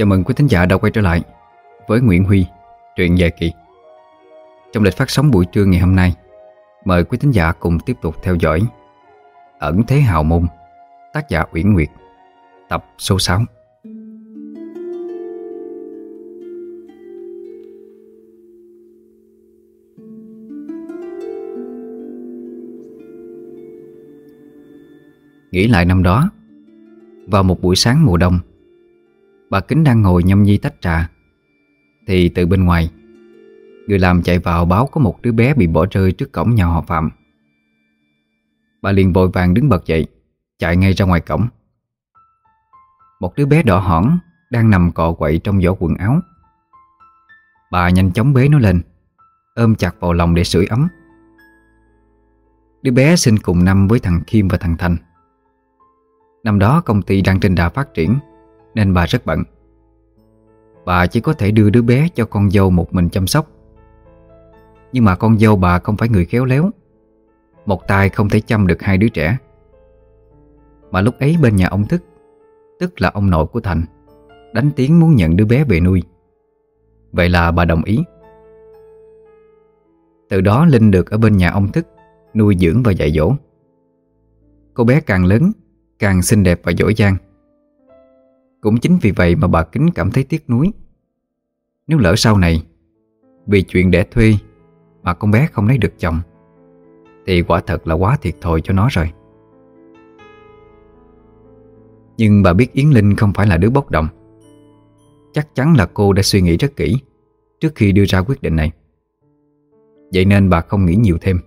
Chào mừng quý thính giả đã quay trở lại với Nguyễn Huy, truyện dài kỳ. Trong lịch phát sóng buổi trưa ngày hôm nay, mời quý thính giả cùng tiếp tục theo dõi Ẩn Thế Hào Môn, tác giả Uyển Nguyệt, tập số 6. Nghĩ lại năm đó, vào một buổi sáng mùa đông, Bà Kính đang ngồi nhâm nhi tách trà. Thì từ bên ngoài, Người làm chạy vào báo có một đứa bé bị bỏ rơi trước cổng nhà họ Phạm. Bà liền vội vàng đứng bật dậy, Chạy ngay ra ngoài cổng. Một đứa bé đỏ hỏn Đang nằm cọ quậy trong giỏ quần áo. Bà nhanh chóng bế nó lên, Ôm chặt vào lòng để sưởi ấm. Đứa bé sinh cùng năm với thằng Kim và thằng Thành. Năm đó công ty đang trên đà phát triển nên bà rất bận. Bà chỉ có thể đưa đứa bé cho con dâu một mình chăm sóc. Nhưng mà con dâu bà không phải người khéo léo. Một tay không thể chăm được hai đứa trẻ. Mà lúc ấy bên nhà ông Thức, Tức là ông nội của Thành, Đánh tiếng muốn nhận đứa bé về nuôi. Vậy là bà đồng ý. Từ đó Linh được ở bên nhà ông Thức Nuôi dưỡng và dạy dỗ. Cô bé càng lớn, Càng xinh đẹp và giỏi giang cũng chính vì vậy mà bà Kính cảm thấy tiếc nuối. Nếu lỡ sau này, Vì chuyện đẻ thuê Mà con bé không lấy được chồng, Thì quả thật là quá thiệt thòi cho nó rồi. Nhưng bà biết Yến Linh không phải là đứa bốc đồng. Chắc chắn là cô đã suy nghĩ rất kỹ Trước khi đưa ra quyết định này. Vậy nên bà không nghĩ nhiều thêm.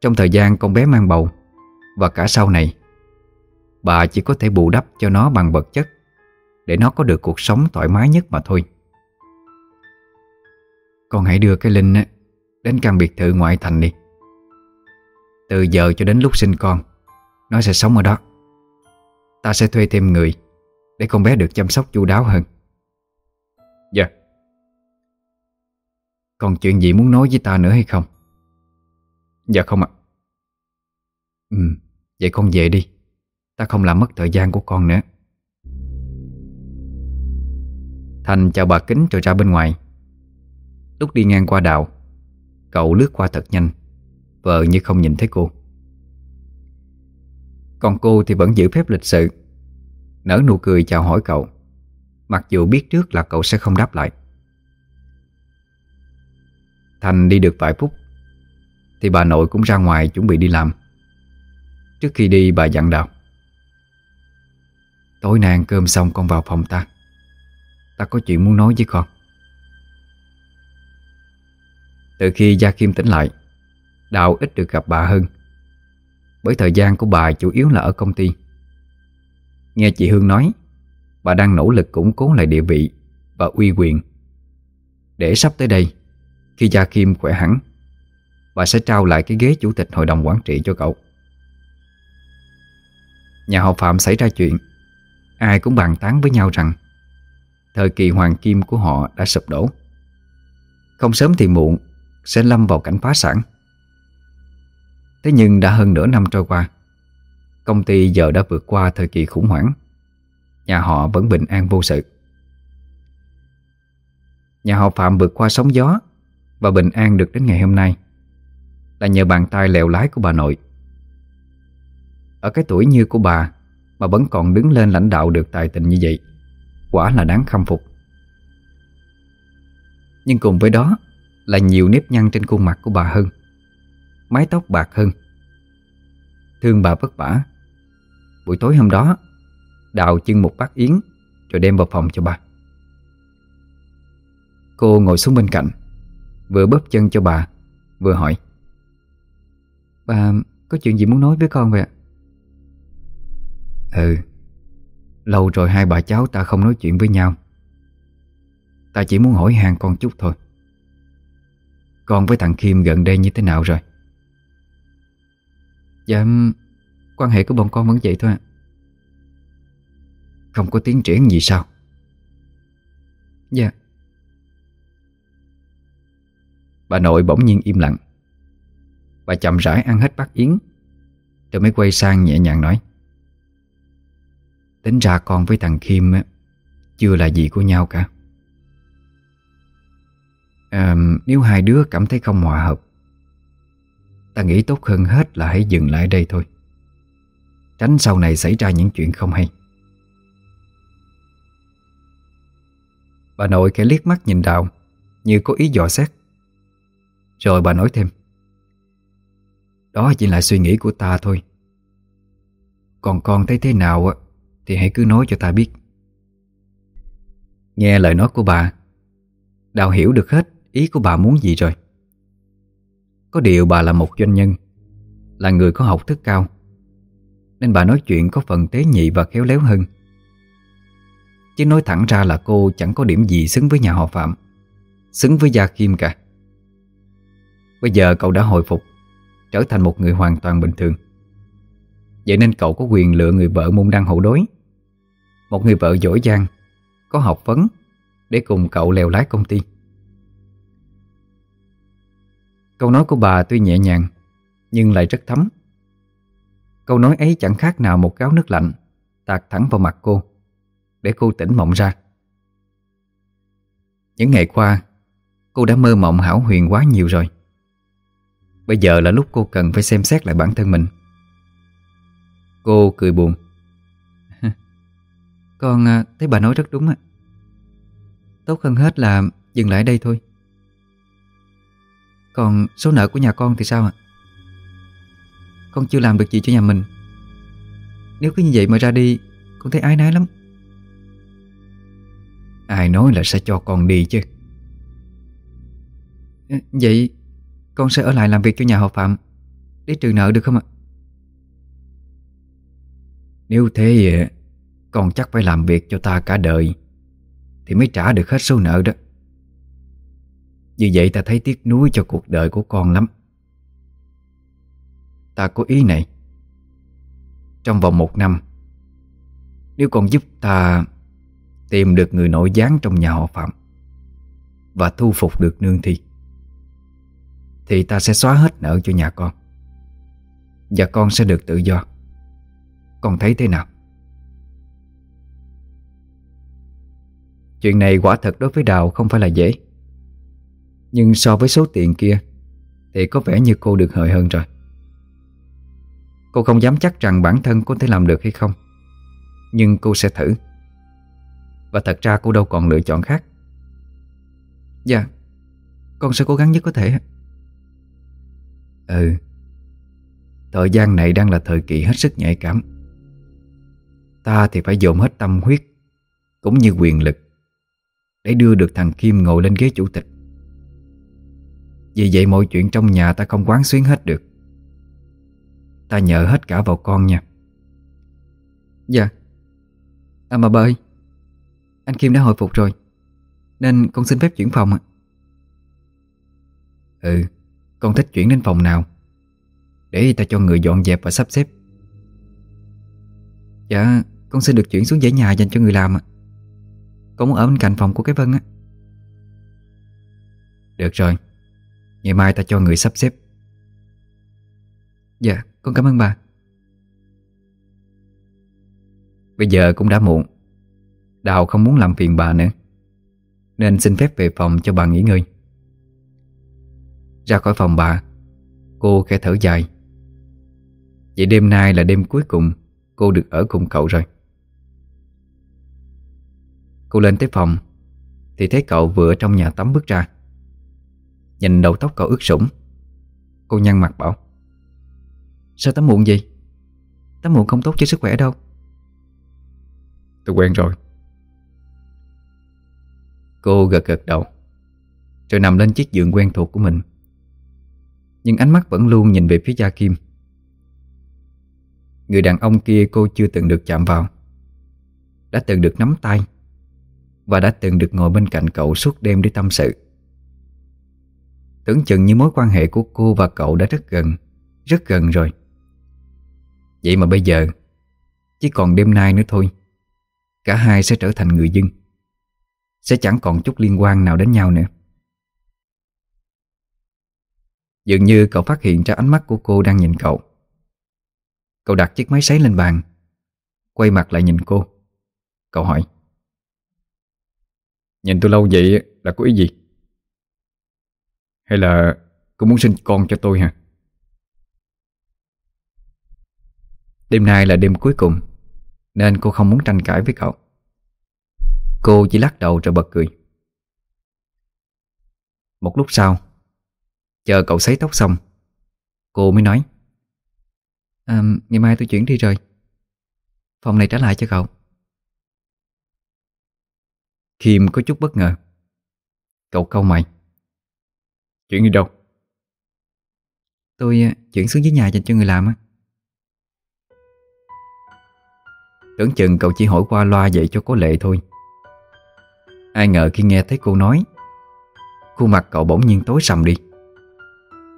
Trong thời gian con bé mang bầu Và cả sau này Bà chỉ có thể bù đắp cho nó bằng vật chất Để nó có được cuộc sống thoải mái nhất mà thôi. Con hãy đưa cái Linh Đến căn biệt thự ngoại thành đi. Từ giờ cho đến lúc sinh con Nó sẽ sống ở đó. Ta sẽ thuê thêm người Để con bé được chăm sóc chu đáo hơn. Dạ. Còn chuyện gì muốn nói với ta nữa hay không? Dạ không ạ. Ừ, vậy con về đi. Ta không làm mất thời gian của con nữa. Thành chào bà Kính rồi ra bên ngoài. Lúc đi ngang qua đào, Cậu lướt qua thật nhanh Vợ như không nhìn thấy cô. Còn cô thì vẫn giữ phép lịch sự, Nở nụ cười chào hỏi cậu, Mặc dù biết trước là cậu sẽ không đáp lại. Thành đi được vài phút, Thì bà nội cũng ra ngoài chuẩn bị đi làm. Trước khi đi, bà dặn đào. Tối nay ăn cơm xong con vào phòng ta. Ta có chuyện muốn nói với con. Từ khi Gia Kim tỉnh lại, Đào ít được gặp bà hơn Bởi thời gian của bà chủ yếu là ở công ty. Nghe chị Hương nói, Bà đang nỗ lực củng cố lại địa vị Và uy quyền. Để sắp tới đây, Khi Gia Kim khỏe hẳn, Bà sẽ trao lại cái ghế chủ tịch hội đồng quản trị cho cậu. Nhà họ Phạm xảy ra chuyện Ai cũng bàn tán với nhau rằng, Thời kỳ hoàng kim của họ đã sụp đổ. Không sớm thì muộn, Sẽ lâm vào cảnh phá sản. Thế nhưng đã hơn nửa năm trôi qua, Công ty giờ đã vượt qua thời kỳ khủng hoảng. Nhà họ vẫn bình an vô sự. Nhà họ Phạm vượt qua sóng gió Và bình an được đến ngày hôm nay Là nhờ bàn tay lèo lái của bà nội. Ở cái tuổi như của bà mà vẫn còn đứng lên lãnh đạo được tài tình như vậy. Quả là đáng khâm phục. Nhưng cùng với đó Là nhiều nếp nhăn trên khuôn mặt của bà hơn Mái tóc bạc hơn. Thương bà vất vả. Buổi tối hôm đó, Đào chân một bát yến Rồi đem vào phòng cho bà. Cô ngồi xuống bên cạnh, Vừa bóp chân cho bà, Vừa hỏi. Bà, có chuyện gì muốn nói với con vậy ạ? Ừ Lâu rồi hai bà cháu ta không nói chuyện với nhau. Ta chỉ muốn hỏi hàng con chút thôi. Con với thằng Kim gần đây như thế nào rồi? Dạ Quan hệ của bọn con vẫn vậy thôi Không có tiến triển gì sao? Dạ. Bà nội bỗng nhiên im lặng. Bà chậm rãi ăn hết bát yến, Rồi mới quay sang nhẹ nhàng nói. Tính ra con với thằng Kim Chưa là gì của nhau cả. À, Nếu hai đứa cảm thấy không hòa hợp Ta nghĩ tốt hơn hết là hãy dừng lại đây thôi. Tránh sau này xảy ra những chuyện không hay. Bà nội khẽ liếc mắt nhìn Đào Như có ý dò xét. Rồi bà nói thêm. Đó chỉ là suy nghĩ của ta thôi. Còn con thấy thế nào thì hãy cứ nói cho ta biết. Nghe lời nói của bà, Đào hiểu được hết ý của bà muốn gì rồi. Có điều bà là một doanh nhân, Là người có học thức cao, Nên bà nói chuyện có phần tế nhị và khéo léo hơn. Chứ nói thẳng ra là cô chẳng có điểm gì xứng với nhà họ Phạm, Xứng với Gia Kim cả. Bây giờ cậu đã hồi phục, Trở thành một người hoàn toàn bình thường. Vậy nên cậu có quyền lựa người vợ môn đăng hậu đối. Một người vợ giỏi giang, Có học vấn Để cùng cậu lèo lái công ty. Câu nói của bà tuy nhẹ nhàng, Nhưng lại rất thấm. Câu nói ấy chẳng khác nào một gáo nước lạnh Tạt thẳng vào mặt cô, Để cô tỉnh mộng ra. Những ngày qua, Cô đã mơ mộng hảo huyền quá nhiều rồi. Bây giờ là lúc cô cần phải xem xét lại bản thân mình. Cô cười buồn. Con à, thấy bà nói rất đúng ạ Tốt hơn hết là dừng lại đây thôi. Còn số nợ của nhà con thì sao ạ? Con chưa làm được gì cho nhà mình. Nếu cứ như vậy mà ra đi, Con thấy ái nái lắm. Ai nói là sẽ cho con đi chứ? Vậy con sẽ ở lại làm việc cho nhà họ Phạm, Để trừ nợ được không ạ? Nếu thế con chắc phải làm việc cho ta cả đời Thì mới trả được hết số nợ đó. Như vậy ta thấy tiếc nuối cho cuộc đời của con lắm. Ta có ý này. Trong vòng một năm, Nếu con giúp ta Tìm được người nội gián trong nhà họ Phạm Và thu phục được nương thi, Thì ta sẽ xóa hết nợ cho nhà con Và con sẽ được tự do. Con thấy thế nào? Chuyện này quả thật đối với Đào không phải là dễ. Nhưng so với số tiền kia, Thì có vẻ như cô được hời hơn rồi. Cô không dám chắc rằng bản thân có thể làm được hay không, Nhưng cô sẽ thử. Và thật ra cô đâu còn lựa chọn khác. Dạ Con sẽ cố gắng nhất có thể. Ừ Thời gian này đang là thời kỳ hết sức nhạy cảm. Ta thì phải dồn hết tâm huyết, Cũng như quyền lực để đưa được thằng Kim ngồi lên ghế chủ tịch. Vì vậy mọi chuyện trong nhà ta không quán xuyến hết được. Ta nhờ hết cả vào con nha. Dạ. À mà bà ơi Anh Kim đã hồi phục rồi Nên con xin phép chuyển phòng ạ. Ừ Con thích chuyển đến phòng nào Để ta cho người dọn dẹp và sắp xếp. Dạ Con xin được chuyển xuống dãy nhà dành cho người làm ạ muốn ở bên cạnh phòng của cái Vân á. Được rồi. Ngày mai ta cho người sắp xếp. Dạ con cảm ơn bà. Bây giờ cũng đã muộn. Đào không muốn làm phiền bà nữa. Nên xin phép về phòng cho bà nghỉ ngơi. Ra khỏi phòng bà, Cô khẽ thở dài. Vậy đêm nay là đêm cuối cùng Cô được ở cùng cậu rồi. Cô lên tới phòng, Thì thấy cậu vừa trong nhà tắm bước ra. Nhìn đầu tóc cậu ướt sũng, Cô nhăn mặt bảo, Sao tắm muộn gì? Tắm muộn không tốt cho sức khỏe đâu. Tôi quen rồi. Cô gật gật đầu, Rồi nằm lên chiếc giường quen thuộc của mình. Nhưng ánh mắt vẫn luôn nhìn về phía Gia Kim. Người đàn ông kia cô chưa từng được chạm vào, Đã từng được nắm tay. Và đã từng được ngồi bên cạnh cậu suốt đêm để tâm sự. Tưởng chừng như mối quan hệ của cô và cậu đã rất gần Rất gần rồi. Vậy mà bây giờ, Chỉ còn đêm nay nữa thôi, Cả hai sẽ trở thành người dân Sẽ chẳng còn chút liên quan nào đến nhau nữa. Dường như cậu phát hiện ra ánh mắt của cô đang nhìn cậu. Cậu đặt chiếc máy sấy lên bàn, Quay mặt lại nhìn cô. Cậu hỏi Nhìn tôi lâu vậy là có ý gì? Hay là Cô muốn sinh con cho tôi hả? Đêm nay là đêm cuối cùng Nên cô không muốn tranh cãi với cậu. Cô chỉ lắc đầu rồi bật cười. Một lúc sau Chờ cậu sấy tóc xong Cô mới nói à, Ngày mai tôi chuyển đi rồi. Phòng này trả lại cho cậu. Kim có chút bất ngờ. Cậu câu mày. Chuyển đi đâu? Tôi à, chuyển xuống dưới nhà dành cho người làm á. Tưởng chừng cậu chỉ hỏi qua loa vậy cho có lệ thôi. Ai ngờ khi nghe thấy cô nói Khuôn mặt cậu bỗng nhiên tối sầm đi.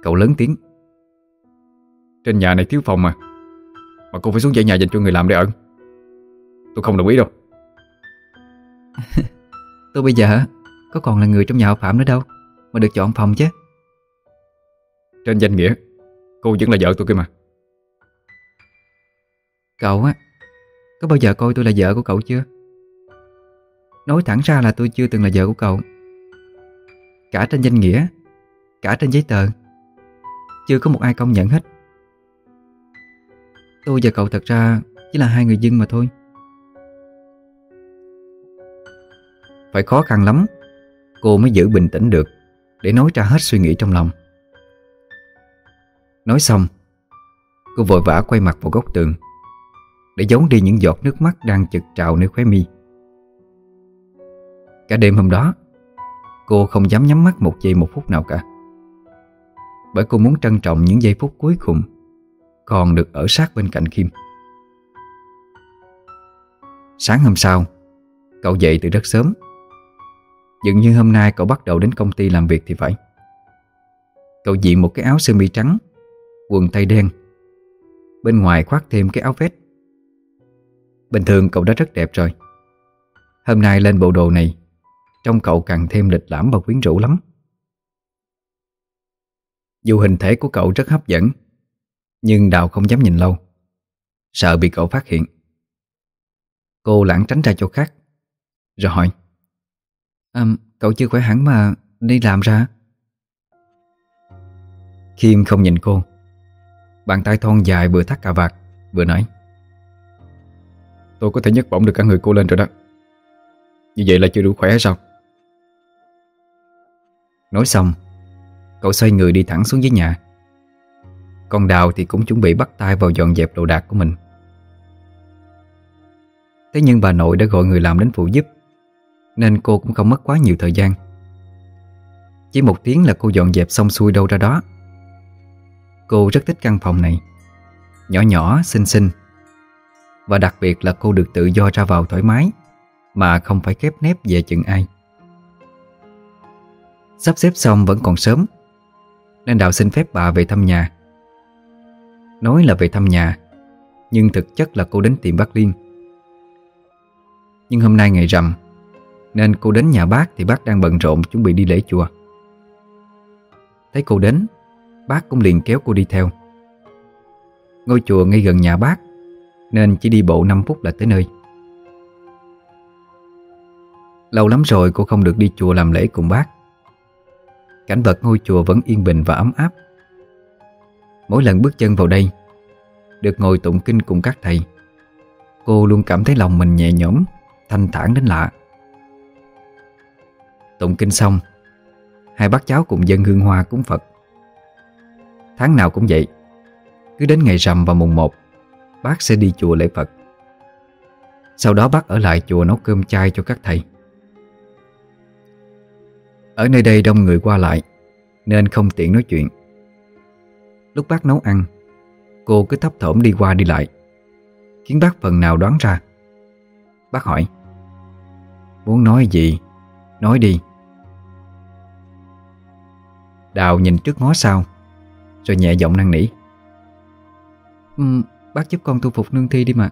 Cậu lớn tiếng. Trên nhà này thiếu phòng mà. Mà cô phải xuống dãy nhà dành cho người làm để ở. Tôi không đồng ý đâu Tôi bây giờ có còn là người trong nhà họ Phạm nữa đâu Mà được chọn phòng chứ. Trên danh nghĩa Cô vẫn là vợ tôi kia mà. Cậu á Có bao giờ coi tôi là vợ của cậu chưa? Nói thẳng ra là tôi chưa từng là vợ của cậu. Cả trên danh nghĩa Cả trên giấy tờ Chưa có một ai công nhận hết. Tôi và cậu thật ra Chỉ là hai người dân mà thôi Phải khó khăn lắm. Cô mới giữ bình tĩnh được, Để nói ra hết suy nghĩ trong lòng. Nói xong, Cô vội vã quay mặt vào góc tường, Để giấu đi những giọt nước mắt Đang chực trào nơi khóe mi. Cả đêm hôm đó, Cô không dám nhắm mắt một giây một phút nào cả. Bởi cô muốn trân trọng những giây phút cuối cùng Còn được ở sát bên cạnh Kim. Sáng hôm sau, Cậu dậy từ rất sớm. Dường như hôm nay cậu bắt đầu đến công ty làm việc thì phải. Cậu diện một cái áo sơ mi trắng, Quần tay đen. Bên ngoài khoác thêm cái áo vest. Bình thường cậu đã rất đẹp rồi. Hôm nay lên bộ đồ này, Trông cậu càng thêm lịch lãm và quyến rũ lắm. Dù hình thể của cậu rất hấp dẫn, Nhưng Đào không dám nhìn lâu. Sợ bị cậu phát hiện. Cô lãng tránh ra chỗ khác, Rồi hỏi à, Cậu chưa khỏe hẳn mà đi làm ra. Khiêm không nhìn cô Bàn tay thon dài vừa thắt cà vạt Vừa nói Tôi có thể nhấc bổng được cả người cô lên rồi đó. Như vậy là chưa đủ khỏe hay sao? Nói xong Cậu xoay người đi thẳng xuống dưới nhà. Còn Đào thì cũng chuẩn bị bắt tay vào dọn dẹp đồ đạc của mình. Thế nhưng bà nội đã gọi người làm đến phụ giúp. Nên cô cũng không mất quá nhiều thời gian. Chỉ một tiếng là cô dọn dẹp xong xuôi đâu ra đó. Cô rất thích căn phòng này Nhỏ nhỏ, xinh xinh. Và đặc biệt là cô được tự do ra vào thoải mái Mà không phải khép nép về chừng ai. Sắp xếp xong vẫn còn sớm Nên Đạo xin phép bà về thăm nhà. Nói là về thăm nhà Nhưng thực chất là cô đến tìm bác Liên. Nhưng hôm nay ngày rằm nên cô đến nhà bác thì bác đang bận rộn chuẩn bị đi lễ chùa. Thấy cô đến, Bác cũng liền kéo cô đi theo. Ngôi chùa ngay gần nhà bác, Nên chỉ đi bộ 5 phút là tới nơi. Lâu lắm rồi cô không được đi chùa làm lễ cùng bác. Cảnh vật ngôi chùa vẫn yên bình và ấm áp. Mỗi lần bước chân vào đây, Được ngồi tụng kinh cùng các thầy, Cô luôn cảm thấy lòng mình nhẹ nhõm, Thanh thản đến lạ. Tụng kinh xong, Hai bác cháu cùng dân hương hoa cúng Phật. Tháng nào cũng vậy, Cứ đến ngày rằm và mùng 1 Bác sẽ đi chùa lễ Phật. Sau đó bác ở lại chùa nấu cơm chay cho các thầy. Ở nơi đây đông người qua lại, Nên không tiện nói chuyện. Lúc bác nấu ăn, Cô cứ thấp thỏm đi qua đi lại, Khiến bác phần nào đoán ra. Bác hỏi, Muốn nói gì? Nói đi. Đào nhìn trước ngó sau rồi nhẹ giọng năn nỉ. Um, Bác giúp con tu phục nương thi đi mà.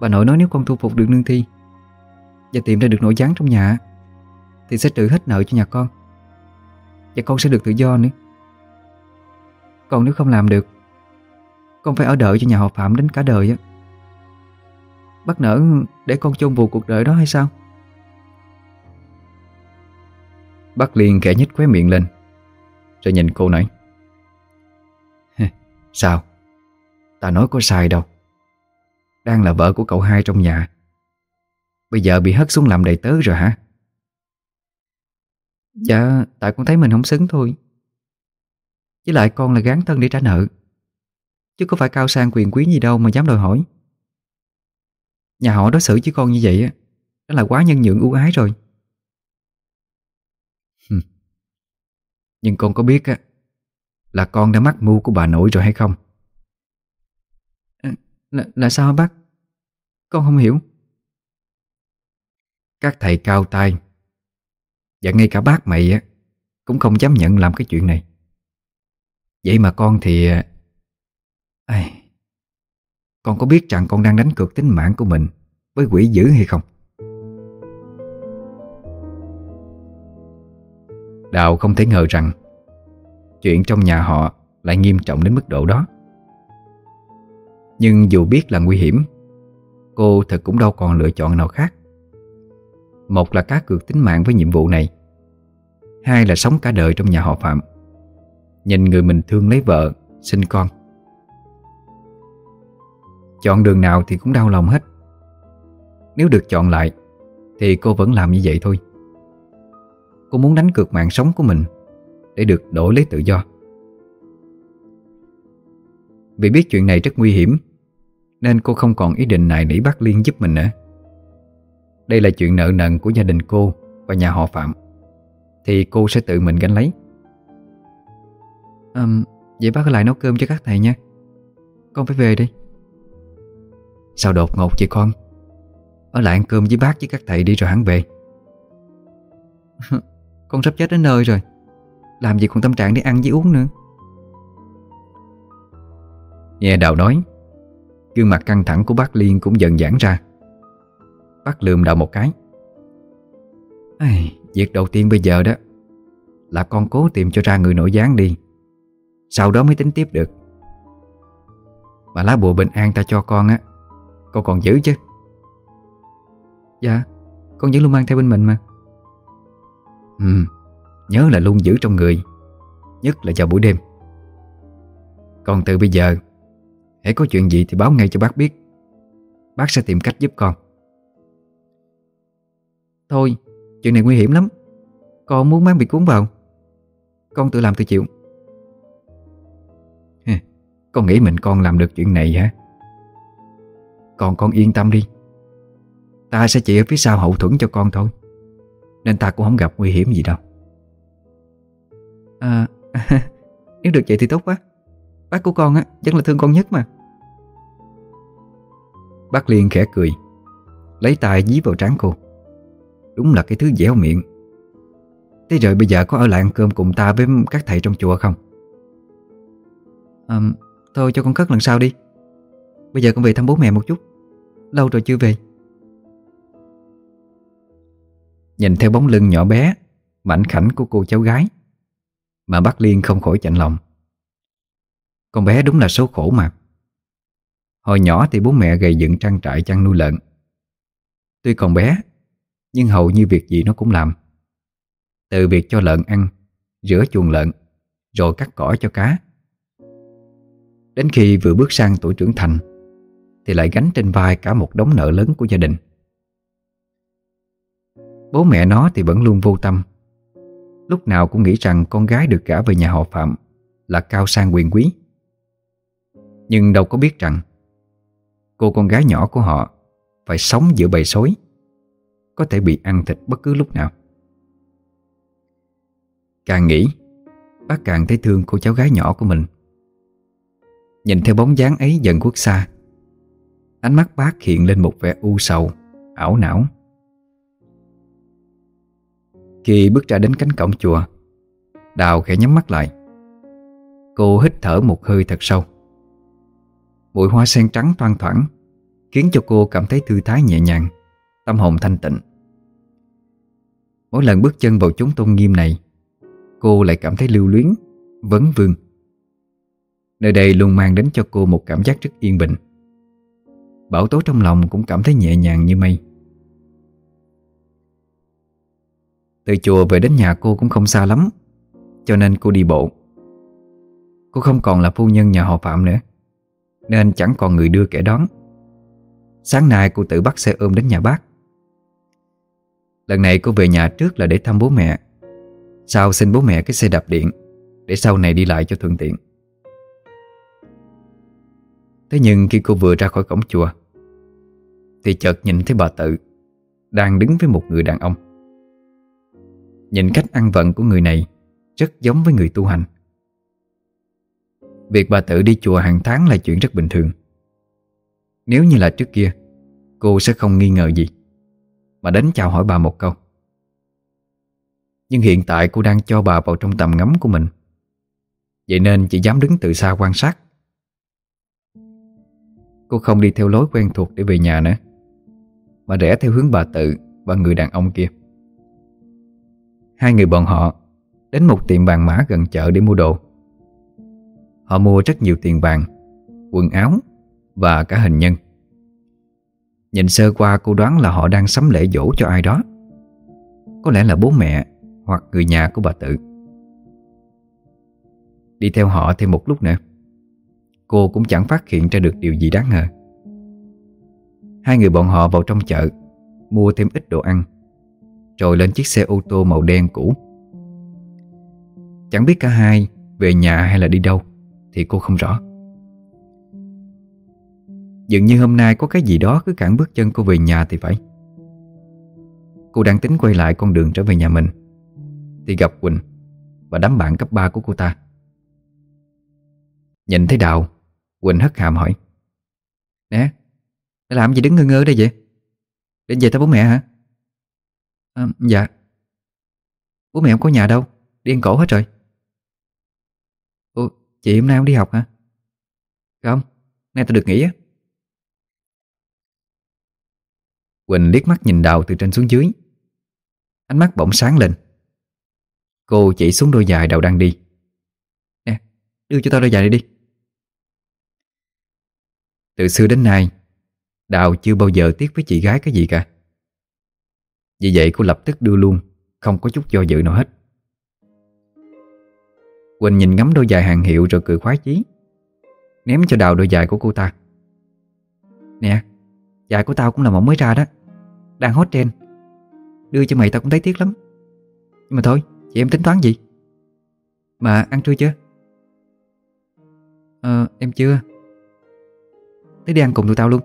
Bà nội nói nếu con tu phục được nương thi Và tìm ra được nội gián trong nhà Thì sẽ trừ hết nợ cho nhà con. Và con sẽ được tự do nữa. Còn nếu không làm được Con phải ở đợi cho nhà họ Phạm đến cả đời á. Bác nỡ để con chôn vùi cuộc đời đó hay sao? Bác Liên khẽ nhích khóe miệng lên. Rồi nhìn cô nói. Sao? Ta nói có sai đâu. Đang là vợ của cậu hai trong nhà. Bây giờ bị hất xuống làm đầy tớ rồi hả? Dạ Tại con thấy mình không xứng thôi. Với lại con là gán thân để trả nợ. Chứ có phải cao sang quyền quý gì đâu mà dám đòi hỏi. Nhà họ đối xử với con như vậy á Đó là quá nhân nhượng ưu ái rồi Nhưng con có biết á Là con đã mắc mưu của bà nội rồi hay không? À, là, là sao bác? Con không hiểu. Các thầy cao tay Và ngay cả bác mày á Cũng không dám nhận làm cái chuyện này. Vậy mà con thì à, Con có biết rằng con đang đánh cược tính mạng của mình Với quỷ dữ hay không Đào không thể ngờ rằng Chuyện trong nhà họ lại nghiêm trọng đến mức độ đó. Nhưng dù biết là nguy hiểm Cô thật cũng đâu còn lựa chọn nào khác. Một là cá cược tính mạng với nhiệm vụ này Hai là sống cả đời trong nhà họ Phạm Nhìn người mình thương lấy vợ, sinh con. Chọn đường nào thì cũng đau lòng hết. Nếu được chọn lại Thì cô vẫn làm như vậy thôi. Cô muốn đánh cược mạng sống của mình Để được đổi lấy tự do. Vì biết chuyện này rất nguy hiểm Nên cô không còn ý định này nỉ bắt Liên giúp mình nữa. Đây là chuyện nợ nần của gia đình cô Và nhà họ Phạm Thì cô sẽ tự mình gánh lấy. À, Vậy bác ở lại nấu cơm cho các thầy nha. Con phải về đi Sao đột ngột vậy con? Ở lại ăn cơm với bác với các thầy đi rồi hắn về. Con sắp chết đến nơi rồi. Làm gì còn tâm trạng để ăn với uống nữa. Nghe Đào nói Gương mặt căng thẳng của bác Liên cũng dần giãn ra. Bác lườm Đào một cái. Ai, Việc đầu tiên bây giờ đó Là con cố tìm cho ra người nổi gián đi. Sau đó mới tính tiếp được. Mà lá bùa bình an ta cho con á Con còn giữ chứ. Dạ Con vẫn luôn mang theo bên mình mà. Ừ, nhớ là luôn giữ trong người Nhất là vào buổi đêm. Còn từ bây giờ Hãy có chuyện gì thì báo ngay cho bác biết. Bác sẽ tìm cách giúp con. Thôi Chuyện này nguy hiểm lắm. Con muốn mang bị cuốn vào. Con tự làm tự chịu. Con nghĩ mình con làm được chuyện này hả? Còn con yên tâm đi. Ta sẽ chỉ ở phía sau hậu thuẫn cho con thôi nên ta cũng không gặp nguy hiểm gì đâu. À Nếu được vậy thì tốt quá. Bác của con á chắc là thương con nhất mà. Bác Liên khẽ cười Lấy tay dí vào trán cô. Đúng là cái thứ dẻo miệng. Thế rồi bây giờ có ở lại ăn cơm cùng ta với các thầy trong chùa không? À, thôi cho con cất lần sau đi. Bây giờ con về thăm bố mẹ một chút. Lâu rồi chưa về. Nhìn theo bóng lưng nhỏ bé, Mảnh khảnh của cô cháu gái, Mà bác Liên không khỏi chạnh lòng. Con bé đúng là số khổ mà. Hồi nhỏ thì bố mẹ gầy dựng trang trại chăn nuôi lợn. Tuy còn bé, Nhưng hầu như việc gì nó cũng làm. Từ việc cho lợn ăn, Rửa chuồng lợn, Rồi cắt cỏ cho cá. Đến khi vừa bước sang tuổi trưởng thành, Thì lại gánh trên vai cả một đống nợ lớn của gia đình. Bố mẹ nó thì vẫn luôn vô tâm. Lúc nào cũng nghĩ rằng con gái được gả về nhà họ Phạm Là cao sang quyền quý. Nhưng đâu có biết rằng, Cô con gái nhỏ của họ Phải sống giữa bầy sói, Có thể bị ăn thịt bất cứ lúc nào. Càng nghĩ, Bác càng thấy thương cô cháu gái nhỏ của mình. Nhìn theo bóng dáng ấy dần khuất xa, Ánh mắt bác hiện lên một vẻ u sầu, Ảo não khi bước ra đến cánh cổng chùa, Đào khẽ nhắm mắt lại. Cô hít thở một hơi thật sâu. Bụi hoa sen trắng toan thoảng Khiến cho cô cảm thấy thư thái nhẹ nhàng, Tâm hồn thanh tịnh. Mỗi lần bước chân vào chốn tôn nghiêm này, Cô lại cảm thấy lưu luyến, Vấn vương. Nơi đây luôn mang đến cho cô một cảm giác rất yên bình. Bảo tố trong lòng cũng cảm thấy nhẹ nhàng như mây. Từ chùa về đến nhà cô cũng không xa lắm, Cho nên cô đi bộ. Cô không còn là phu nhân nhà họ Phạm nữa, Nên chẳng còn người đưa kẻ đón. Sáng nay cô tự bắt xe ôm đến nhà bác. Lần này cô về nhà trước là để thăm bố mẹ. Sau xin bố mẹ cái xe đạp điện, Để sau này đi lại cho thuận tiện. Thế nhưng khi cô vừa ra khỏi cổng chùa, Thì chợt nhìn thấy bà tự Đang đứng với một người đàn ông. Nhìn cách ăn vận của người này Rất giống với người tu hành. Việc bà tự đi chùa hàng tháng là chuyện rất bình thường. Nếu như là trước kia, Cô sẽ không nghi ngờ gì. Mà đến chào hỏi bà một câu. Nhưng hiện tại cô đang cho bà vào trong tầm ngắm của mình. Vậy nên chỉ dám đứng từ xa quan sát. Cô không đi theo lối quen thuộc để về nhà nữa. Mà rẽ theo hướng bà tự và người đàn ông kia. Hai người bọn họ Đến một tiệm vàng mã gần chợ để mua đồ. Họ mua rất nhiều tiền vàng, Quần áo Và cả hình nhân. Nhìn sơ qua, cô đoán là họ đang sắm lễ dỗ cho ai đó. Có lẽ là bố mẹ Hoặc người nhà của bà tự. Đi theo họ thêm một lúc nữa, Cô cũng chẳng phát hiện ra được điều gì đáng ngờ. Hai người bọn họ vào trong chợ, Mua thêm ít đồ ăn. Rồi lên chiếc xe ô tô màu đen cũ. Chẳng biết cả hai Về nhà hay là đi đâu Thì cô không rõ. Dường như hôm nay có cái gì đó Cứ cản bước chân cô về nhà thì phải. Cô đang tính quay lại con đường trở về nhà mình, Thì gặp Quỳnh Và đám bạn cấp 3 của cô ta. Nhìn thấy Đào, Quỳnh hất hàm hỏi, Nè Để làm gì đứng ngơ ngơ đây vậy? Đến về tao bố mẹ hả? À, Dạ. Bố mẹ không có nhà đâu Đi ăn cổ hết rồi. Ủa chị hôm nay không đi học hả? Dạ không Nay tôi được nghỉ á. Quỳnh liếc mắt nhìn Đào từ trên xuống dưới. Ánh mắt bỗng sáng lên. Cô chỉ xuống đôi giày Đào đang đi. Nè Đưa cho tao đôi giày đi đi. Từ xưa đến nay Đào chưa bao giờ tiếc với chị gái cái gì cả. Vì vậy cô lập tức đưa luôn, Không có chút do dự nào hết. Quỳnh nhìn ngắm đôi giày hàng hiệu rồi cười khoái chí. Ném cho Đào đôi giày của cô ta. Nè, Giày của tao cũng là mẫu mới ra đó. Đang hot trend. Đưa cho mày tao cũng thấy tiếc lắm. Nhưng mà thôi, chị em tính toán gì? Mà ăn trưa chưa? Ờ em chưa. Tới đi ăn cùng tụi tao luôn.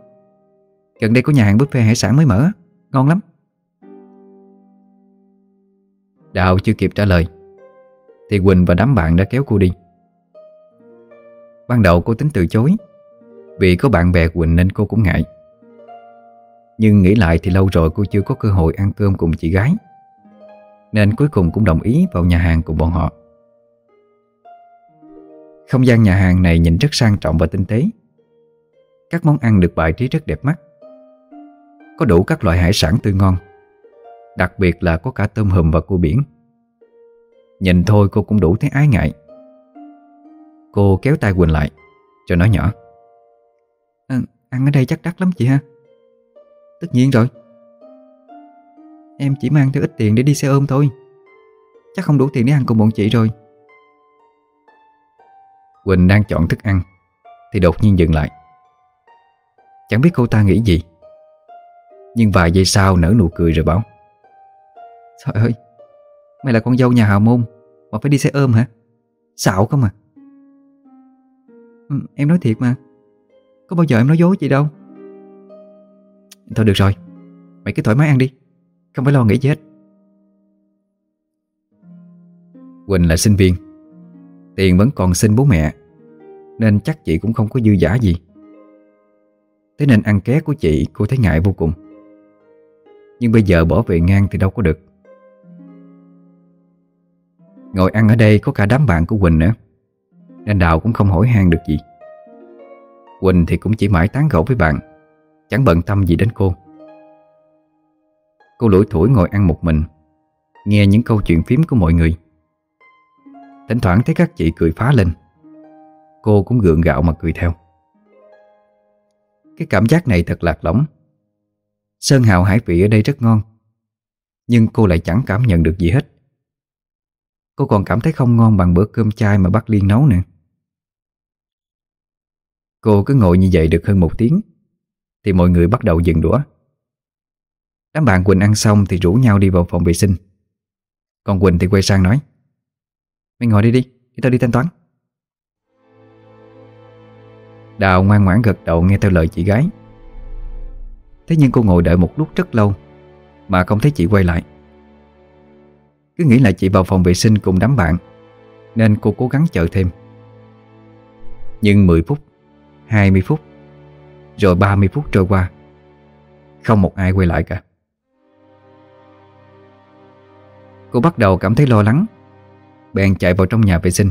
Gần đây có nhà hàng buffet hải sản mới mở. Ngon lắm. Đào chưa kịp trả lời, Thì Quỳnh và đám bạn đã kéo cô đi. Ban đầu cô tính từ chối, Vì có bạn bè Quỳnh nên cô cũng ngại. Nhưng nghĩ lại thì lâu rồi cô chưa có cơ hội ăn cơm cùng chị gái, Nên cuối cùng cũng đồng ý vào nhà hàng cùng bọn họ. Không gian nhà hàng này nhìn rất sang trọng và tinh tế. Các món ăn được bày trí rất đẹp mắt. Có đủ các loại hải sản tươi ngon. Đặc biệt là có cả tôm hùm và cua biển. Nhìn thôi cô cũng đủ thấy ái ngại. Cô kéo tay Quỳnh lại Rồi nói nhỏ. À, Ăn ở đây chắc đắt lắm chị ha. Tất nhiên rồi. Em chỉ mang theo ít tiền để đi xe ôm thôi. Chắc không đủ tiền để ăn cùng bọn chị rồi. Quỳnh đang chọn thức ăn Thì đột nhiên dừng lại. Chẳng biết cô ta nghĩ gì Nhưng vài giây sau nở nụ cười rồi bảo Trời ơi Mày là con dâu nhà hào môn Mà phải đi xe ôm hả? Xạo không à? Ừ, Em nói thiệt mà Có bao giờ em nói dối chị đâu. Thôi được rồi Mày cứ thoải mái ăn đi Không phải lo nghĩ gì hết Quỳnh là sinh viên Tiền vẫn còn xin bố mẹ Nên chắc chị cũng không có dư giả gì. Thế nên ăn ké của chị cô thấy ngại vô cùng. Nhưng bây giờ bỏ về ngang thì đâu có được. Ngồi ăn ở đây có cả đám bạn của Quỳnh nữa. Nên Đào cũng không hỏi han được gì. Quỳnh thì cũng chỉ mãi tán gẫu với bạn. Chẳng bận tâm gì đến cô. Cô lủi thủi ngồi ăn một mình, Nghe những câu chuyện phím của mọi người. Thỉnh thoảng thấy các chị cười phá lên. Cô cũng gượng gạo mà cười theo. Cái cảm giác này thật lạc lõng. Sơn hào hải vị ở đây rất ngon, Nhưng cô lại chẳng cảm nhận được gì hết. Cô còn cảm thấy không ngon bằng bữa cơm chay mà bác Liên nấu nữa. Cô cứ ngồi như vậy được hơn một tiếng Thì mọi người bắt đầu dừng đũa. Đám bạn Quỳnh ăn xong thì rủ nhau đi vào phòng vệ sinh. Còn Quỳnh thì quay sang nói Mày ngồi đi đi, để tao đi thanh toán. Đào ngoan ngoãn gật đầu nghe theo lời chị gái. Thế nhưng cô ngồi đợi một lúc rất lâu Mà không thấy chị quay lại. Cứ nghĩ là chị vào phòng vệ sinh cùng đám bạn, Nên cô cố gắng chờ thêm. Nhưng 10 phút 20 phút, Rồi 30 phút trôi qua. Không một ai quay lại cả. Cô bắt đầu cảm thấy lo lắng, Bèn chạy vào trong nhà vệ sinh.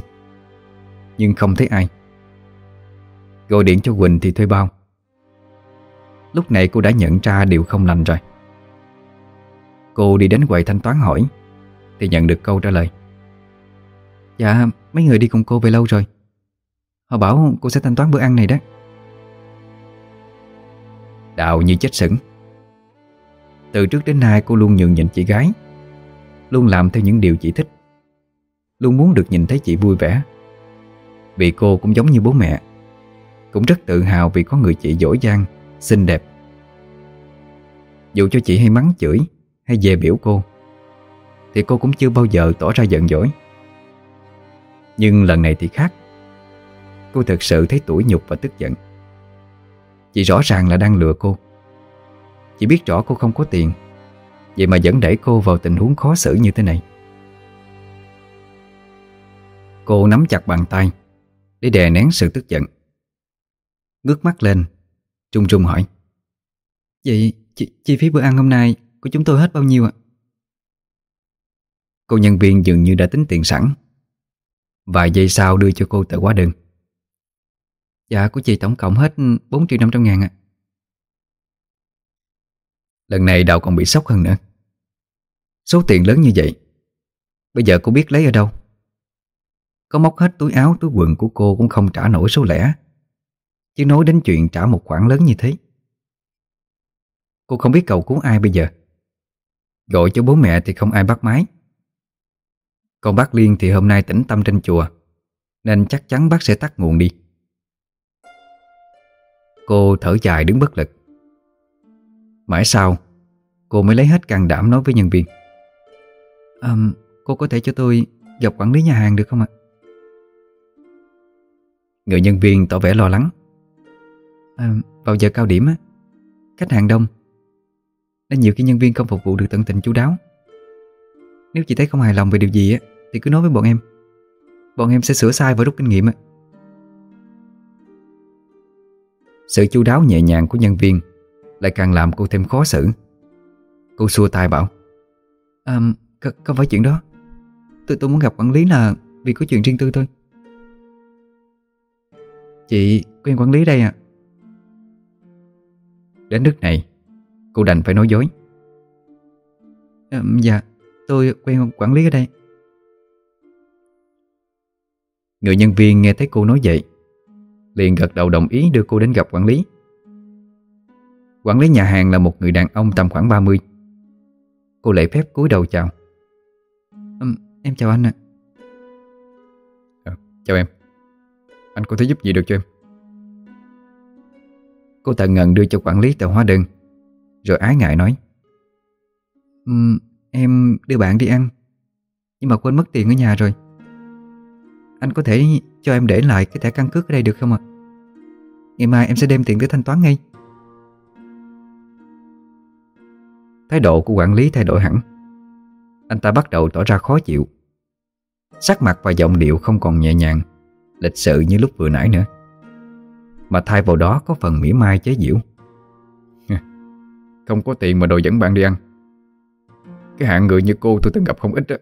Nhưng không thấy ai. Gọi điện cho Quỳnh thì thuê bao. Lúc này cô đã nhận ra điều không lành rồi. Cô đi đến quầy thanh toán hỏi. Thì nhận được câu trả lời. Dạ mấy người đi cùng cô về lâu rồi. Họ bảo cô sẽ thanh toán bữa ăn này đó. Đào như chết sững. Từ trước đến nay cô luôn nhường nhịn chị gái, Luôn làm theo những điều chị thích, Luôn muốn được nhìn thấy chị vui vẻ. Vì cô cũng giống như bố mẹ, Cũng rất tự hào vì có người chị giỏi giang, Xinh đẹp. Dù cho chị hay mắng chửi, Hay dè biểu cô thì cô cũng chưa bao giờ tỏ ra giận dỗi. Nhưng lần này thì khác. Cô thật sự thấy tủi nhục và tức giận. Chị rõ ràng là đang lừa cô. Chị biết rõ cô không có tiền. Vậy mà vẫn đẩy cô vào tình huống khó xử như thế này. Cô nắm chặt bàn tay Để đè nén sự tức giận. Ngước mắt lên Trung trung hỏi. Vậy chi, chi phí bữa ăn hôm nay Của chúng tôi hết bao nhiêu ạ? Cô nhân viên dường như đã tính tiền sẵn. Vài giây sau đưa cho cô tờ hóa đơn. Dạ của chị tổng cộng hết 4 triệu 500 ngàn ạ. Lần này Đào còn bị sốc hơn nữa. Số tiền lớn như vậy, Bây giờ cô biết lấy ở đâu? Có móc hết túi áo, túi quần của cô Cũng không trả nổi số lẻ. Chứ nói đến chuyện trả một khoản lớn như thế. Cô không biết cầu cứu ai bây giờ. Gọi cho bố mẹ thì không ai bắt máy. Còn bác Liên thì hôm nay tĩnh tâm trên chùa Nên chắc chắn bác sẽ tắt nguồn đi. Cô thở dài đứng bất lực. Mãi sau Cô mới lấy hết can đảm nói với nhân viên. À, Cô có thể cho tôi gặp quản lý nhà hàng được không ạ? Người nhân viên tỏ vẻ lo lắng. À, Vào giờ cao điểm á Khách hàng đông Nên nhiều khi nhân viên không phục vụ được tận tình chú đáo. Nếu chị thấy không hài lòng về điều gì á Thì cứ nói với bọn em. Bọn em sẽ sửa sai và rút kinh nghiệm á. Sự chu đáo nhẹ nhàng của nhân viên Lại càng làm cô thêm khó xử. Cô xua tay bảo à, Không phải chuyện đó? Tôi tôi muốn gặp quản lý là vì có chuyện riêng tư thôi. Chị quen quản lý đây à? Đến nước này Cô đành phải nói dối. À, Dạ. Tôi quen quản lý ở đây. Người nhân viên nghe thấy cô nói vậy Liền gật đầu đồng ý đưa cô đến gặp quản lý. Quản lý nhà hàng là một người đàn ông tầm khoảng 30 Cô lễ phép cúi đầu chào. Um, Em chào anh ạ. À, Chào em. Anh có thể giúp gì được cho em? Cô tận ngần đưa cho quản lý tờ hóa đơn Rồi ái ngại nói. Um, Em đưa bạn đi ăn. Nhưng mà quên mất tiền ở nhà rồi. Anh có thể cho em để lại cái thẻ căn cước ở đây được không ạ? Ngày mai em sẽ đem tiền tới thanh toán ngay. Thái độ của quản lý thay đổi hẳn. Anh ta bắt đầu tỏ ra khó chịu. Sắc mặt và giọng điệu không còn nhẹ nhàng, Lịch sự như lúc vừa nãy nữa. Mà thay vào đó có phần mỉa mai chế giễu. Không có tiền mà đồ dẫn bạn đi ăn. Cái hạng người như cô tôi từng gặp không ít á.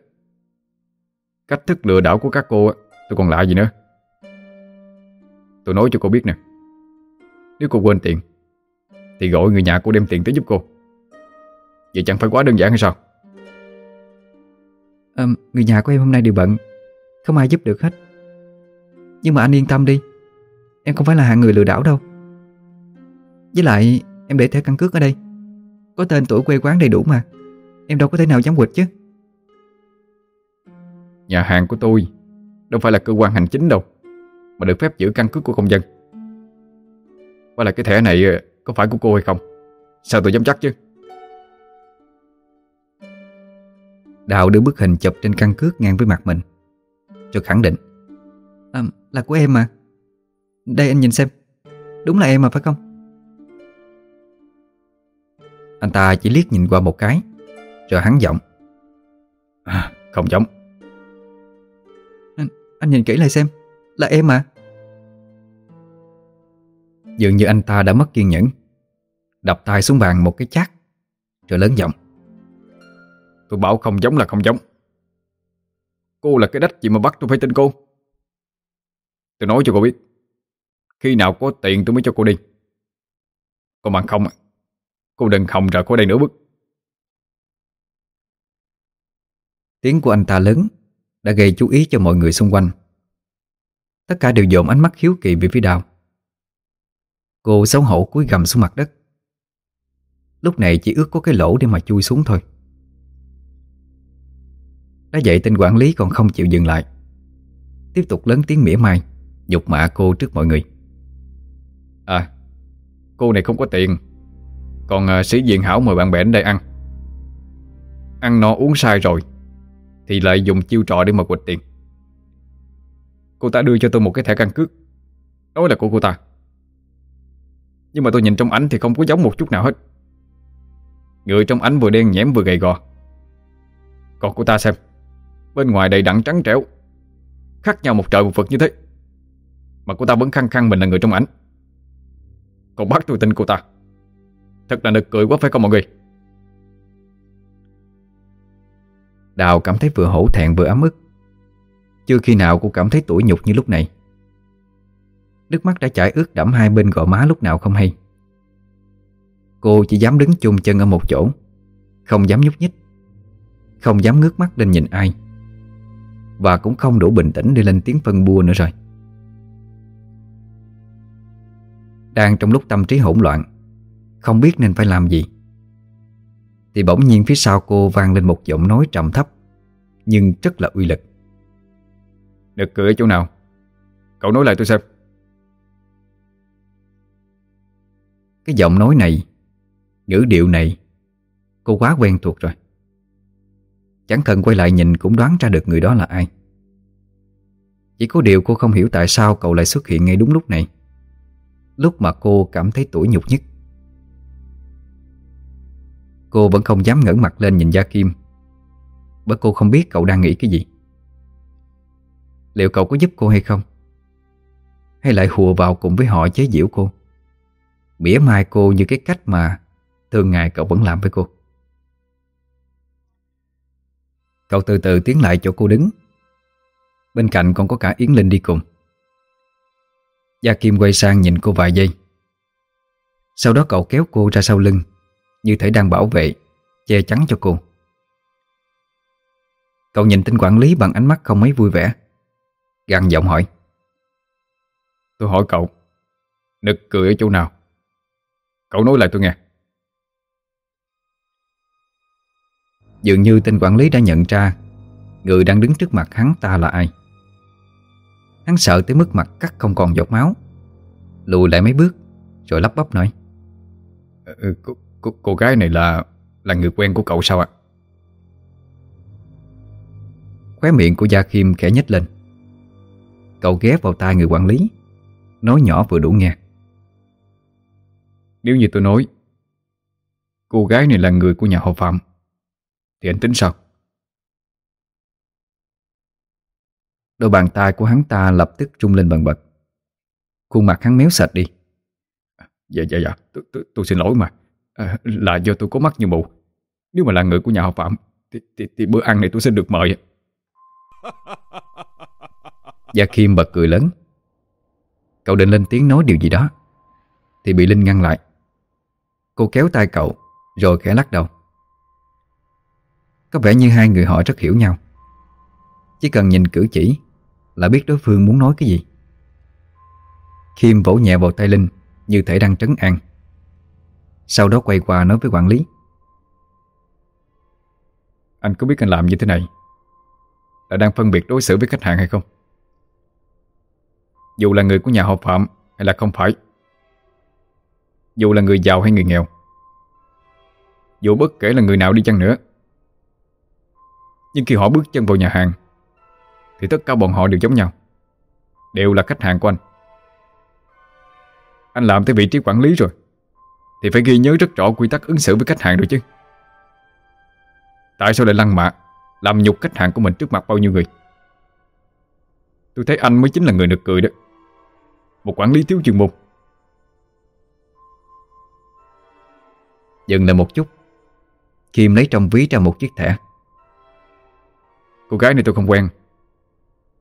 Cách thức lừa đảo của các cô tôi còn lạ gì nữa. Tôi nói cho cô biết nè. Nếu cô quên tiền Thì gọi người nhà cô đem tiền tới giúp cô. Vậy chẳng phải quá đơn giản hay sao? À, Người nhà của em hôm nay đều bận. Không ai giúp được hết. Nhưng mà anh yên tâm đi. Em không phải là hạng người lừa đảo đâu. Với lại em để thẻ căn cước ở đây. Có tên tuổi quê quán đầy đủ mà. Em đâu có thể nào dám quỵt chứ. Nhà hàng của tôi Đâu phải là cơ quan hành chính đâu Mà được phép giữ căn cước của công dân. Và là cái thẻ này ờ, Có phải của cô hay không? Sao tôi dám chắc chứ? Đào đưa bức hình chụp trên căn cước ngang với mặt mình. Rồi khẳng định. À, Là của em mà. Đây anh nhìn xem. Đúng là em mà phải không? Anh ta chỉ liếc nhìn qua một cái Rồi hắn giọng. À, Không giống. Anh, anh nhìn kỹ lại xem Là em mà. Dường như anh ta đã mất kiên nhẫn Đập tay xuống bàn một cái chát Rồi lớn giọng. Tôi bảo không giống là không giống. Cô là cái đách gì mà bắt tôi phải tin cô? Tôi nói cho cô biết Khi nào có tiền tôi mới cho cô đi. Còn bằng không Cô đừng hòng rời khỏi đây nữa bước Tiếng của anh ta lớn Đã gây chú ý cho mọi người xung quanh. Tất cả đều dồn ánh mắt hiếu kỳ về phía đào. Cô xấu hổ cúi gầm xuống mặt đất. Lúc này chỉ ước có cái lỗ để mà chui xuống thôi. Đã vậy tên quản lý còn không chịu dừng lại. Tiếp tục lớn tiếng mỉa mai Nhục mạ cô trước mọi người. À Cô này không có tiền. Còn uh, sĩ diện hảo mời bạn bè đến đây ăn. Ăn no uống sai rồi. Thì lại dùng chiêu trò để mà quỵt tiền. Cô ta đưa cho tôi một cái thẻ căn cước. Nói là của cô ta. Nhưng mà tôi nhìn trong ảnh thì không có giống một chút nào hết. Người trong ảnh vừa đen nhẽm vừa gầy gò. Còn cô ta xem, Bên ngoài đầy đặn trắng trẻo, Khác nhau một trời một vực như thế. Mà cô ta vẫn khăng khăng mình là người trong ảnh Còn bắt tôi tin cô ta. Thật là nực cười quá phải không mọi người? Đào cảm thấy vừa hổ thẹn vừa ấm ức. Chưa khi nào cô cảm thấy tủi nhục như lúc này. Nước mắt đã chảy ướt đẫm hai bên gò má lúc nào không hay. Cô chỉ dám đứng chung chân ở một chỗ. Không dám nhúc nhích. Không dám ngước mắt lên nhìn ai. Và cũng không đủ bình tĩnh để lên tiếng phân bua nữa rồi. Đang trong lúc tâm trí hỗn loạn, Không biết nên phải làm gì. Thì bỗng nhiên phía sau cô vang lên một giọng nói trầm thấp Nhưng rất là uy lực. Được cười ở chỗ nào? Cậu nói lại tôi xem. Cái giọng nói này Ngữ điệu này Cô quá quen thuộc rồi. Chẳng cần quay lại nhìn cũng đoán ra được người đó là ai. Chỉ có điều cô không hiểu tại sao cậu lại xuất hiện ngay đúng lúc này. Lúc mà cô cảm thấy tủi nhục nhất Cô vẫn không dám ngẩng mặt lên nhìn Gia Kim. Bởi cô không biết cậu đang nghĩ cái gì. Liệu cậu có giúp cô hay không? Hay lại hùa vào cùng với họ chế giễu cô? Mỉa mai cô như cái cách mà Thường ngày cậu vẫn làm với cô. Cậu từ từ tiến lại chỗ cô đứng. Bên cạnh còn có cả Yến Linh đi cùng. Gia Kim quay sang nhìn cô vài giây. Sau đó cậu kéo cô ra sau lưng. Như thể đang bảo vệ Che chắn cho cô. Cậu nhìn tên quản lý bằng ánh mắt không mấy vui vẻ. Gằn giọng hỏi. Tôi hỏi cậu Nực cười ở chỗ nào? Cậu nói lại tôi nghe. Dường như tên quản lý đã nhận ra Người đang đứng trước mặt hắn ta là ai. Hắn sợ tới mức mặt cắt không còn giọt máu. Lùi lại mấy bước Rồi lắp bắp nói. Ừ, cô, cô, cô gái này là Là người quen của cậu sao ạ? Khóe miệng của Gia Kim khẽ nhếch lên. Cậu ghé vào tai người quản lý Nói nhỏ vừa đủ nghe. Nếu như tôi nói Cô gái này là người của nhà họ Phạm Thì anh tính sao? Đôi bàn tay của hắn ta lập tức rung lên bần bật. Khuôn mặt hắn méo sạch đi. Dạ dạ dạ Tôi, tôi, tôi xin lỗi mà à, Là do tôi có mắt như mù. Nếu mà là người của nhà họ Phạm Thì, thì, thì bữa ăn này tôi sẽ được mời. Gia Kim bật cười lớn. Cậu định lên tiếng nói điều gì đó. Thì bị Linh ngăn lại. Cô kéo tay cậu Rồi khẽ lắc đầu. Có vẻ như hai người họ rất hiểu nhau. Chỉ cần nhìn cử chỉ Là biết đối phương muốn nói cái gì. Kim vỗ nhẹ vào tay Linh Như thể đang trấn an sau đó quay qua nói với quản lý. Anh có biết anh làm như thế này Là đang phân biệt đối xử với khách hàng hay không? Dù là người của nhà họ Phạm Hay là không phải. Dù là người giàu hay người nghèo. Dù bất kể là người nào đi chăng nữa. Nhưng khi họ bước chân vào nhà hàng, Thì tất cả bọn họ đều giống nhau. Đều là khách hàng của anh. Anh làm tới vị trí quản lý rồi. Thì phải ghi nhớ rất rõ quy tắc ứng xử với khách hàng rồi chứ. Tại sao lại lăng mạ, Làm nhục khách hàng của mình trước mặt bao nhiêu người? Tôi thấy anh mới chính là người nực cười đó. Một quản lý thiếu chuyên môn. Dừng lại một chút. Kim lấy trong ví ra một chiếc thẻ. Cô gái này tôi không quen,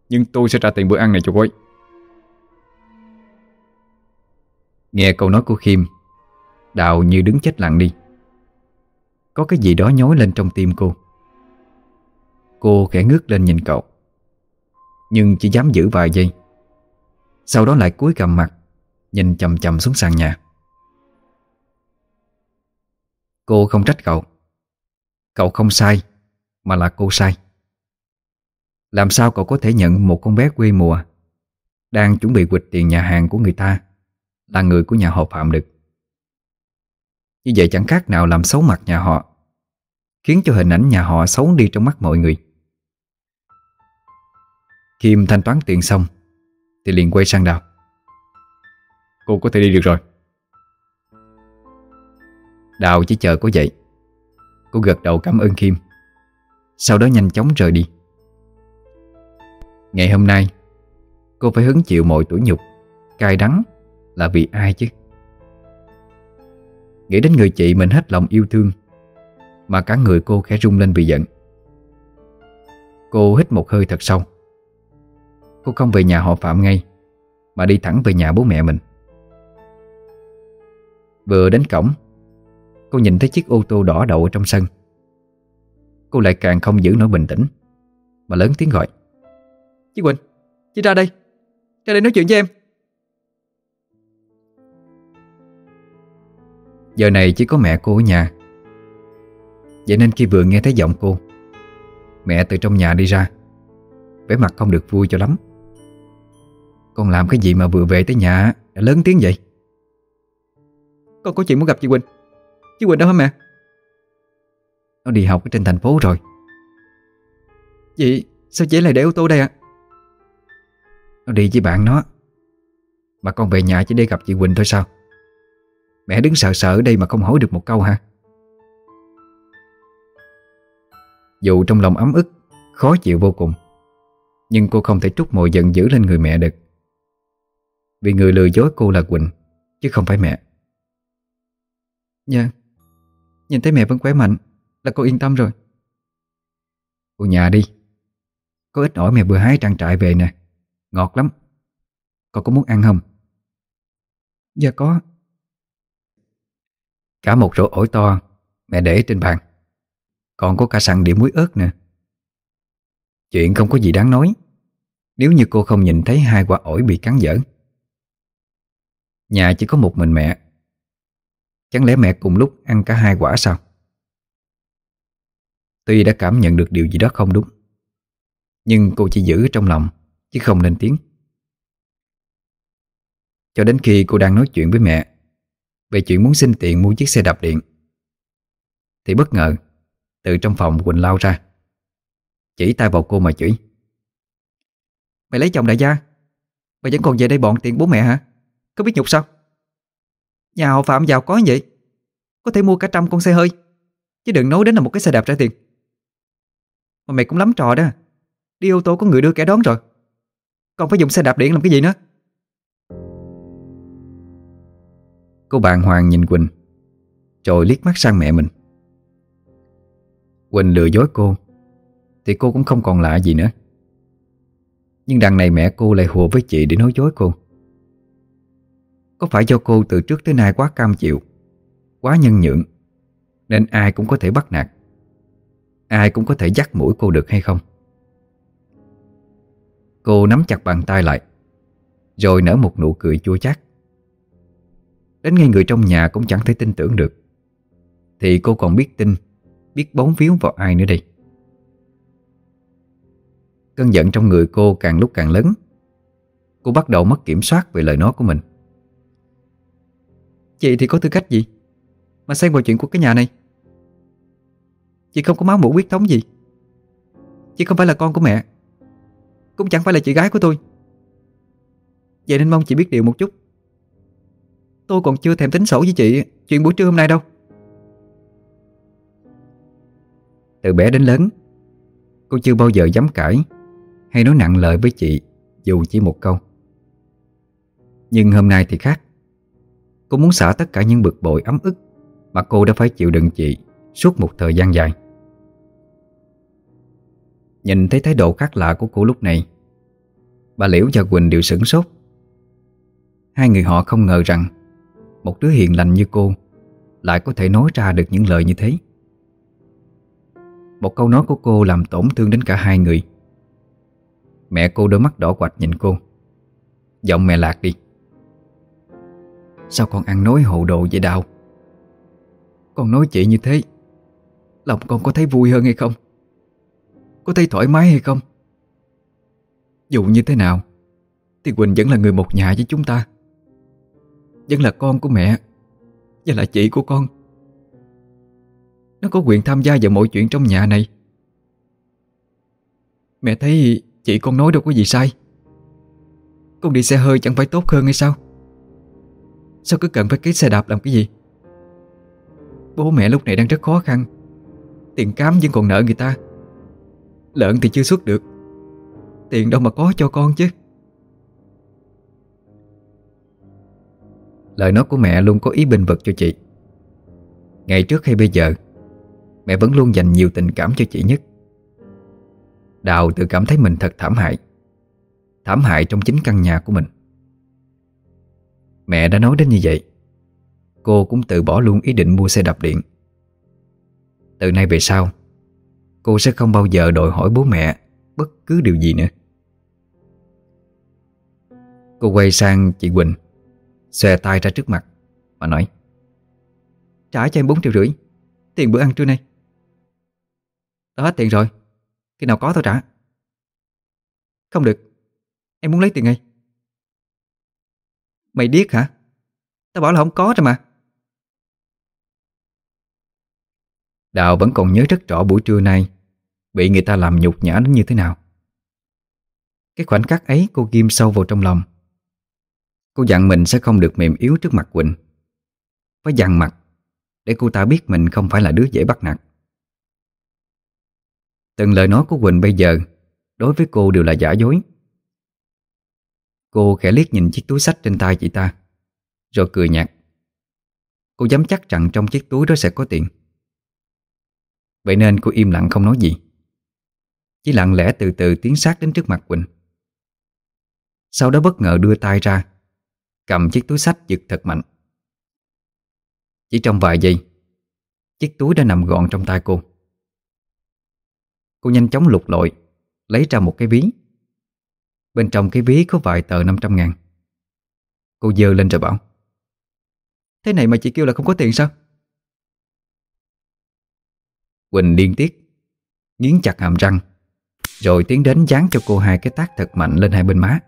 Nhưng tôi sẽ trả tiền bữa ăn này cho cô ấy. Nghe câu nói của Kim Đào như đứng chết lặng đi. Có cái gì đó nhói lên trong tim cô. Cô khẽ ngước lên nhìn cậu. Nhưng chỉ dám giữ vài giây. Sau đó lại cúi gằm mặt, Nhìn chầm chầm xuống sàn nhà. Cô không trách cậu. Cậu không sai, Mà là cô sai. Làm sao cậu có thể nhận một con bé quê mùa Đang chuẩn bị quịch tiền nhà hàng của người ta, Là người của nhà họ Phạm được? Như vậy chẳng khác nào làm xấu mặt nhà họ, Khiến cho hình ảnh nhà họ xấu đi trong mắt mọi người. Kim thanh toán tiền xong, Thì liền quay sang Đào. Cô có thể đi được rồi. Đào chỉ chờ có vậy Cô gật đầu cảm ơn Kim. Sau đó nhanh chóng rời đi. Ngày hôm nay, Cô phải hứng chịu mọi tủi nhục, Cay đắng Là vì ai chứ? Nghĩ đến người chị mình hết lòng yêu thương Mà cả người cô khẽ rung lên vì giận. Cô hít một hơi thật sâu. Cô không về nhà họ Phạm ngay Mà đi thẳng về nhà bố mẹ mình. Vừa đến cổng Cô nhìn thấy chiếc ô tô đỏ đậu ở trong sân. Cô lại càng không giữ nổi bình tĩnh Mà lớn tiếng gọi. Chị Quỳnh, chị ra đây Ra đây nói chuyện với em. Giờ này chỉ có mẹ cô ở nhà. Vậy nên khi vừa nghe thấy giọng cô Mẹ từ trong nhà đi ra. Vẻ mặt không được vui cho lắm. Con làm cái gì mà vừa về tới nhà Đã lớn tiếng vậy? Con có chuyện muốn gặp chị Quỳnh. Chị Quỳnh đâu hả mẹ? Nó đi học ở trên thành phố rồi. Chị Sao chị lại để ô tô đây ạ? Nó đi với bạn nó. Mà con về nhà chỉ để gặp chị Quỳnh thôi sao Mẹ đứng sợ sợ đây mà không hỏi được một câu ha Dù trong lòng ấm ức, Khó chịu vô cùng, Nhưng cô không thể trút mọi giận dữ lên người mẹ được. Vì người lừa dối cô là Quỳnh, Chứ không phải mẹ. Dạ Nhìn thấy mẹ vẫn khỏe mạnh, Là cô yên tâm rồi. Cô nhà đi, Có ít ỏi mẹ vừa hái trang trại về nè, Ngọt lắm. Con có muốn ăn không? Dạ có. Cả một rổ ổi to Mẹ để trên bàn. Còn có cả sẵn đĩa muối ớt nè Chuyện không có gì đáng nói, Nếu như cô không nhìn thấy hai quả ổi bị cắn dở. Nhà chỉ có một mình mẹ. Chẳng lẽ mẹ cùng lúc ăn cả hai quả sao? Tuy đã cảm nhận được điều gì đó không đúng, Nhưng cô chỉ giữ trong lòng, Chứ không lên tiếng. Cho đến khi cô đang nói chuyện với mẹ về chuyện muốn xin tiền mua chiếc xe đạp điện. Thì bất ngờ, Từ trong phòng Quỳnh lao ra. Chỉ tay vào cô mà chửi. Mày lấy chồng đại gia? Mày vẫn còn về đây bọn tiền bố mẹ hả? Có biết nhục sao? Nhà họ Phạm giàu có vậy, Có thể mua cả trăm con xe hơi, Chứ đừng nói đến là một cái xe đạp trả tiền. Mà mày cũng lắm trò đó, Đi ô tô có người đưa kẻ đón rồi, Còn phải dùng xe đạp điện làm cái gì nữa? Cô bạn Hoàng nhìn Quỳnh, Rồi liếc mắt sang mẹ mình. Quỳnh lừa dối cô, Thì cô cũng không còn lạ gì nữa. Nhưng đằng này mẹ cô lại hùa với chị để nói dối cô. Có phải do cô từ trước tới nay quá cam chịu, Quá nhân nhượng, Nên ai cũng có thể bắt nạt, Ai cũng có thể dắt mũi cô được hay không? Cô nắm chặt bàn tay lại, Rồi nở một nụ cười chua chát. Đến ngay người trong nhà cũng chẳng thể tin tưởng được. Thì cô còn biết tin, Biết bóng víu vào ai nữa đây? Cơn giận trong người cô càng lúc càng lớn. Cô bắt đầu mất kiểm soát về lời nói của mình. Chị thì có tư cách gì Mà xen vào chuyện của cái nhà này? Chị không có máu mũ huyết thống gì. Chị không phải là con của mẹ. Cũng chẳng phải là chị gái của tôi. Vậy nên mong chị biết điều một chút. Tôi còn chưa thèm tính sổ với chị. Chuyện buổi trưa hôm nay đâu? Từ bé đến lớn, Cô chưa bao giờ dám cãi Hay nói nặng lời với chị Dù chỉ một câu. Nhưng hôm nay thì khác. Cô muốn xả tất cả những bực bội, ấm ức Mà cô đã phải chịu đựng chị Suốt một thời gian dài. Nhìn thấy thái độ khác lạ của cô lúc này, Bà Liễu và Quỳnh đều sửng sốt. Hai người họ không ngờ rằng một đứa hiền lành như cô Lại có thể nói ra được những lời như thế. Một câu nói của cô làm tổn thương đến cả hai người. Mẹ cô đôi mắt đỏ quạch nhìn cô. Giọng mẹ lạc đi. Sao con ăn nói hồ đồ vậy Đào? Con nói chị như thế, Lòng con có thấy vui hơn hay không? Có thấy thoải mái hay không? Dù như thế nào, Thì Quỳnh vẫn là người một nhà với chúng ta. Vẫn là con của mẹ. Và là chị của con. Nó có quyền tham gia vào mọi chuyện trong nhà này. Mẹ thấy chị con nói đâu có gì sai. Con đi xe hơi chẳng phải tốt hơn hay sao? Sao cứ cần phải cái xe đạp làm cái gì? Bố mẹ lúc này đang rất khó khăn. Tiền cám vẫn còn nợ người ta. Lợn thì chưa xuất được. Tiền đâu mà có cho con chứ. Lời nói của mẹ luôn có ý bình vực cho chị. Ngày trước hay bây giờ, Mẹ vẫn luôn dành nhiều tình cảm cho chị nhất. Đào tự cảm thấy mình thật thảm hại Thảm hại trong chính căn nhà của mình. Mẹ đã nói đến như vậy, Cô cũng từ bỏ luôn ý định mua xe đạp điện. Từ nay về sau, Cô sẽ không bao giờ đòi hỏi bố mẹ Bất cứ điều gì nữa. Cô quay sang chị Quỳnh. Xòe tay ra trước mặt Mà nói, Trả cho em 4 triệu rưỡi, Tiền bữa ăn trưa nay. Tao hết tiền rồi, Khi nào có tao trả. Không được, Em muốn lấy tiền ngay. Mày điếc hả? Tao bảo là không có rồi mà. Đào vẫn còn nhớ rất rõ buổi trưa nay Bị người ta làm nhục nhã đến như thế nào. Cái khoảnh khắc ấy cô ghim sâu vào trong lòng. Cô dặn mình sẽ không được mềm yếu trước mặt Quỳnh. Phải dằn mặt Để cô ta biết mình không phải là đứa dễ bắt nạt. Từng lời nói của Quỳnh bây giờ Đối với cô đều là giả dối. Cô khẽ liếc nhìn chiếc túi sách trên tay chị ta, Rồi cười nhạt. Cô dám chắc rằng trong chiếc túi đó sẽ có tiền. Vậy nên cô im lặng không nói gì. Chỉ lặng lẽ từ từ tiến sát đến trước mặt Quỳnh. Sau đó bất ngờ đưa tay ra Cầm chiếc túi sách giật thật mạnh. Chỉ trong vài giây, Chiếc túi đã nằm gọn trong tay cô. Cô nhanh chóng lục lội Lấy ra một cái ví. Bên trong cái ví có vài tờ 500 ngàn. Cô dơ lên rồi bảo, Thế này mà chị kêu là không có tiền sao? Quỳnh điên tiết Nghiến chặt hàm răng, Rồi tiến đến dán cho cô hai cái tác thật mạnh lên hai bên má.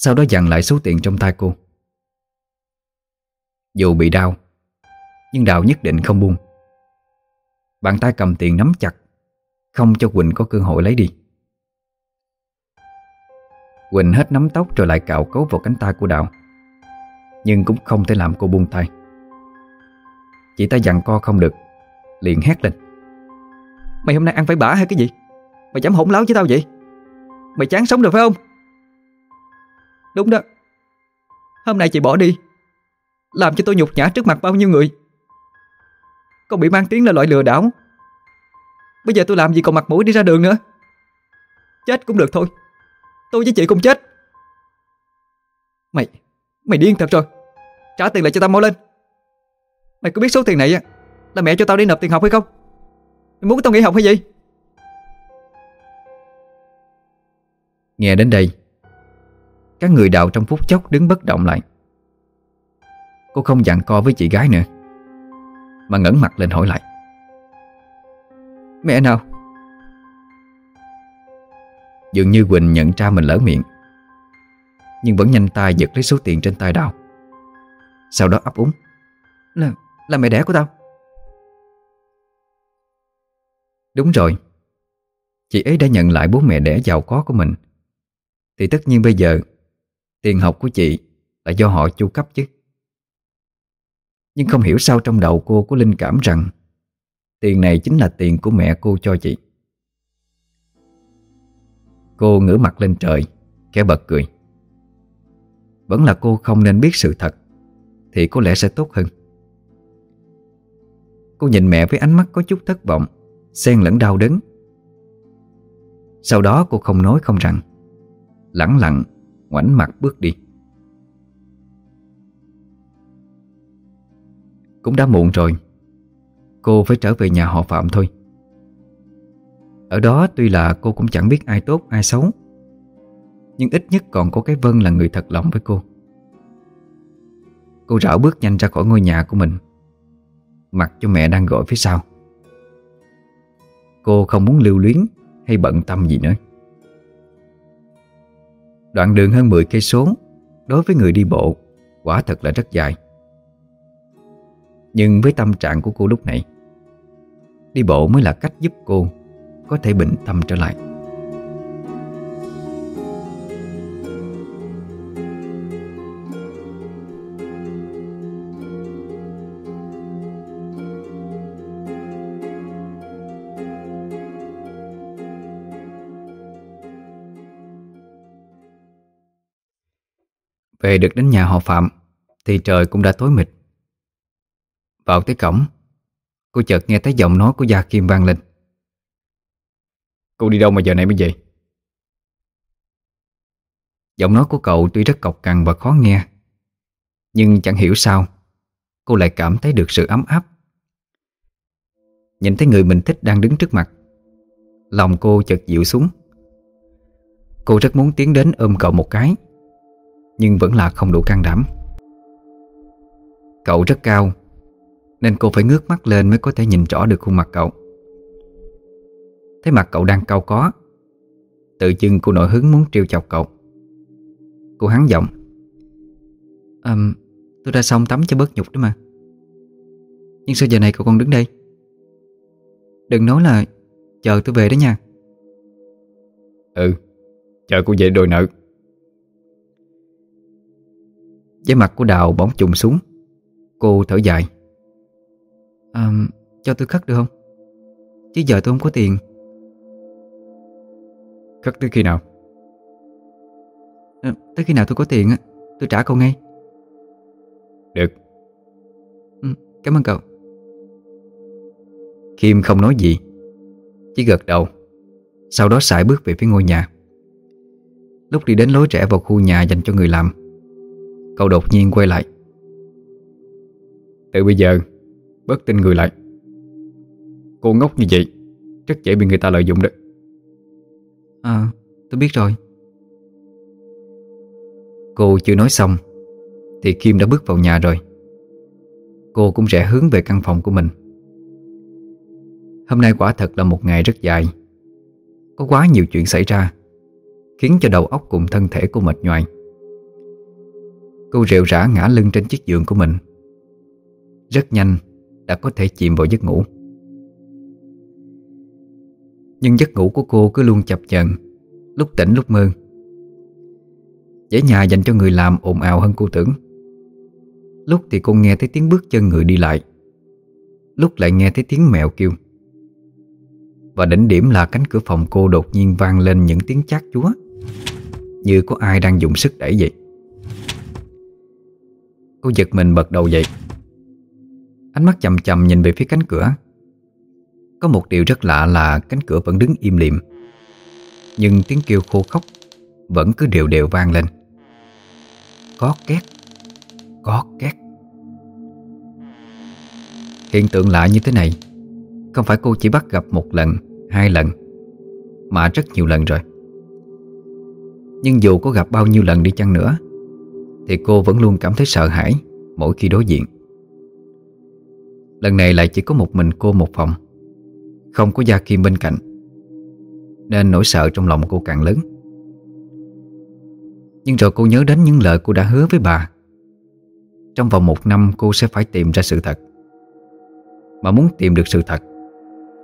Sau đó dặn lại số tiền trong tay cô. Dù bị đau, Nhưng Đào nhất định không buông. Bàn tay cầm tiền nắm chặt, Không cho Quỳnh có cơ hội lấy đi. Quỳnh hết nắm tóc rồi lại cạo cấu vào cánh tay của Đạo Nhưng cũng không thể làm cô buông tay. Chị ta dặn co không được, Liền hét lên. Mày hôm nay ăn phải bả hay cái gì? Mày dám hỗn láo với tao vậy? Mày chán sống rồi phải không? Đúng đó. Hôm nay chị bỏ đi. Làm cho tôi nhục nhã trước mặt bao nhiêu người. Còn bị mang tiếng là loại lừa đảo. Bây giờ tôi làm gì còn mặt mũi đi ra đường nữa? Chết cũng được thôi. Tôi với chị cùng chết. Mày Mày điên thật rồi. Trả tiền lại cho tao mau lên. Mày có biết số tiền này Là mẹ cho tao đi nộp tiền học hay không? Mày muốn tao nghỉ học hay gì? Nghe đến đây các người đào trong phút chốc đứng bất động lại. Cô không dặn co với chị gái nữa Mà ngẩng mặt lên hỏi lại. Mẹ nào? Dường như Quỳnh nhận ra mình lỡ miệng Nhưng vẫn nhanh tay giật lấy số tiền trên tay Đào. Sau đó ấp úng Là, là mẹ đẻ của tao. Đúng rồi Chị ấy đã nhận lại bố mẹ đẻ giàu có của mình. Thì tất nhiên bây giờ Tiền học của chị Là do họ chu cấp chứ. Nhưng không hiểu sao trong đầu cô có linh cảm rằng Tiền này chính là tiền của mẹ cô cho chị. Cô ngửa mặt lên trời, Khẽ bật cười. Vẫn là cô không nên biết sự thật, Thì có lẽ sẽ tốt hơn. Cô nhìn mẹ với ánh mắt có chút thất vọng, Xen lẫn đau đớn. Sau đó cô không nói không rằng Lặng lặng Ngoảnh mặt bước đi. Cũng đã muộn rồi, Cô phải trở về nhà họ Phạm thôi. Ở đó tuy là cô cũng chẳng biết ai tốt, ai xấu, Nhưng ít nhất còn có cái Vân là người thật lòng với cô. Cô rảo bước nhanh ra khỏi ngôi nhà của mình, Mặc cho mẹ đang gọi phía sau. Cô không muốn lưu luyến hay bận tâm gì nữa. Đoạn đường hơn 10 cây số đối với người đi bộ quả thật là rất dài. Nhưng với tâm trạng của cô lúc này, đi bộ mới là cách giúp cô có thể bình tâm trở lại. Về được đến nhà họ Phạm, Thì trời cũng đã tối mịt. Vào tới cổng, Cô chợt nghe thấy giọng nói của Gia Kim vang lên. Cô đi đâu mà giờ này mới vậy Giọng nói của cậu tuy rất cộc cằn và khó nghe, Nhưng chẳng hiểu sao, Cô lại cảm thấy được sự ấm áp. Nhìn thấy người mình thích đang đứng trước mặt, Lòng cô chợt dịu xuống. Cô rất muốn tiến đến ôm cậu một cái nhưng vẫn là không đủ can đảm. Cậu rất cao Nên cô phải ngước mắt lên mới có thể nhìn rõ được khuôn mặt cậu. Thấy mặt cậu đang cao có Tự dưng cô nổi hứng muốn trêu chọc cậu. Cô hắn giọng um, Tôi đã xong tắm cho bớt nhục đó mà. Nhưng sao giờ này cậu còn đứng đây? Đừng nói là Chờ tôi về đó nha. Ừ Chờ cô về đòi nợ. Với mặt của Đào bóng trùng xuống. Cô thở dài. À, Cho tôi khất được không? Chứ giờ tôi không có tiền. Khất tới khi nào? À, Tới khi nào tôi có tiền Tôi trả cậu ngay. Được. Ừ, Cảm ơn cậu. Kim không nói gì Chỉ gật đầu. Sau đó sải bước về phía ngôi nhà. Lúc đi đến lối rẽ vào khu nhà dành cho người làm Cậu đột nhiên quay lại. Từ bây giờ Bớt tin người lại. Cô ngốc như vậy Rất dễ bị người ta lợi dụng đó. À tôi biết rồi. Cô chưa nói xong Thì Kim đã bước vào nhà rồi. Cô cũng rẽ hướng về căn phòng của mình. Hôm nay quả thật là một ngày rất dài. Có quá nhiều chuyện xảy ra Khiến cho đầu óc cùng thân thể cô mệt nhoài Cô rệu rã ngã lưng trên chiếc giường của mình. Rất nhanh, đã có thể chìm vào giấc ngủ. Nhưng giấc ngủ của cô cứ luôn chập chờn, Lúc tỉnh lúc mơ. Dãy nhà dành cho người làm ồn ào hơn cô tưởng. Lúc thì cô nghe thấy tiếng bước chân người đi lại. Lúc lại nghe thấy tiếng mèo kêu. Và đỉnh điểm là cánh cửa phòng cô đột nhiên vang lên những tiếng chát chúa, Như có ai đang dùng sức đẩy vậy. Cô giật mình bật đầu dậy. Ánh mắt chầm chầm nhìn về phía cánh cửa. Có một điều rất lạ là cánh cửa vẫn đứng im lìm. Nhưng tiếng kêu khô khóc Vẫn cứ đều đều vang lên. Có két Có két. Hiện tượng lạ như thế này, Không phải cô chỉ bắt gặp một lần, Hai lần, Mà rất nhiều lần rồi. Nhưng dù có gặp bao nhiêu lần đi chăng nữa thì cô vẫn luôn cảm thấy sợ hãi Mỗi khi đối diện. Lần này lại chỉ có một mình cô một phòng, Không có Gia Kim bên cạnh, Nên nỗi sợ trong lòng cô càng lớn. Nhưng rồi cô nhớ đến những lời cô đã hứa với bà. Trong vòng một năm cô sẽ phải tìm ra sự thật. Mà muốn tìm được sự thật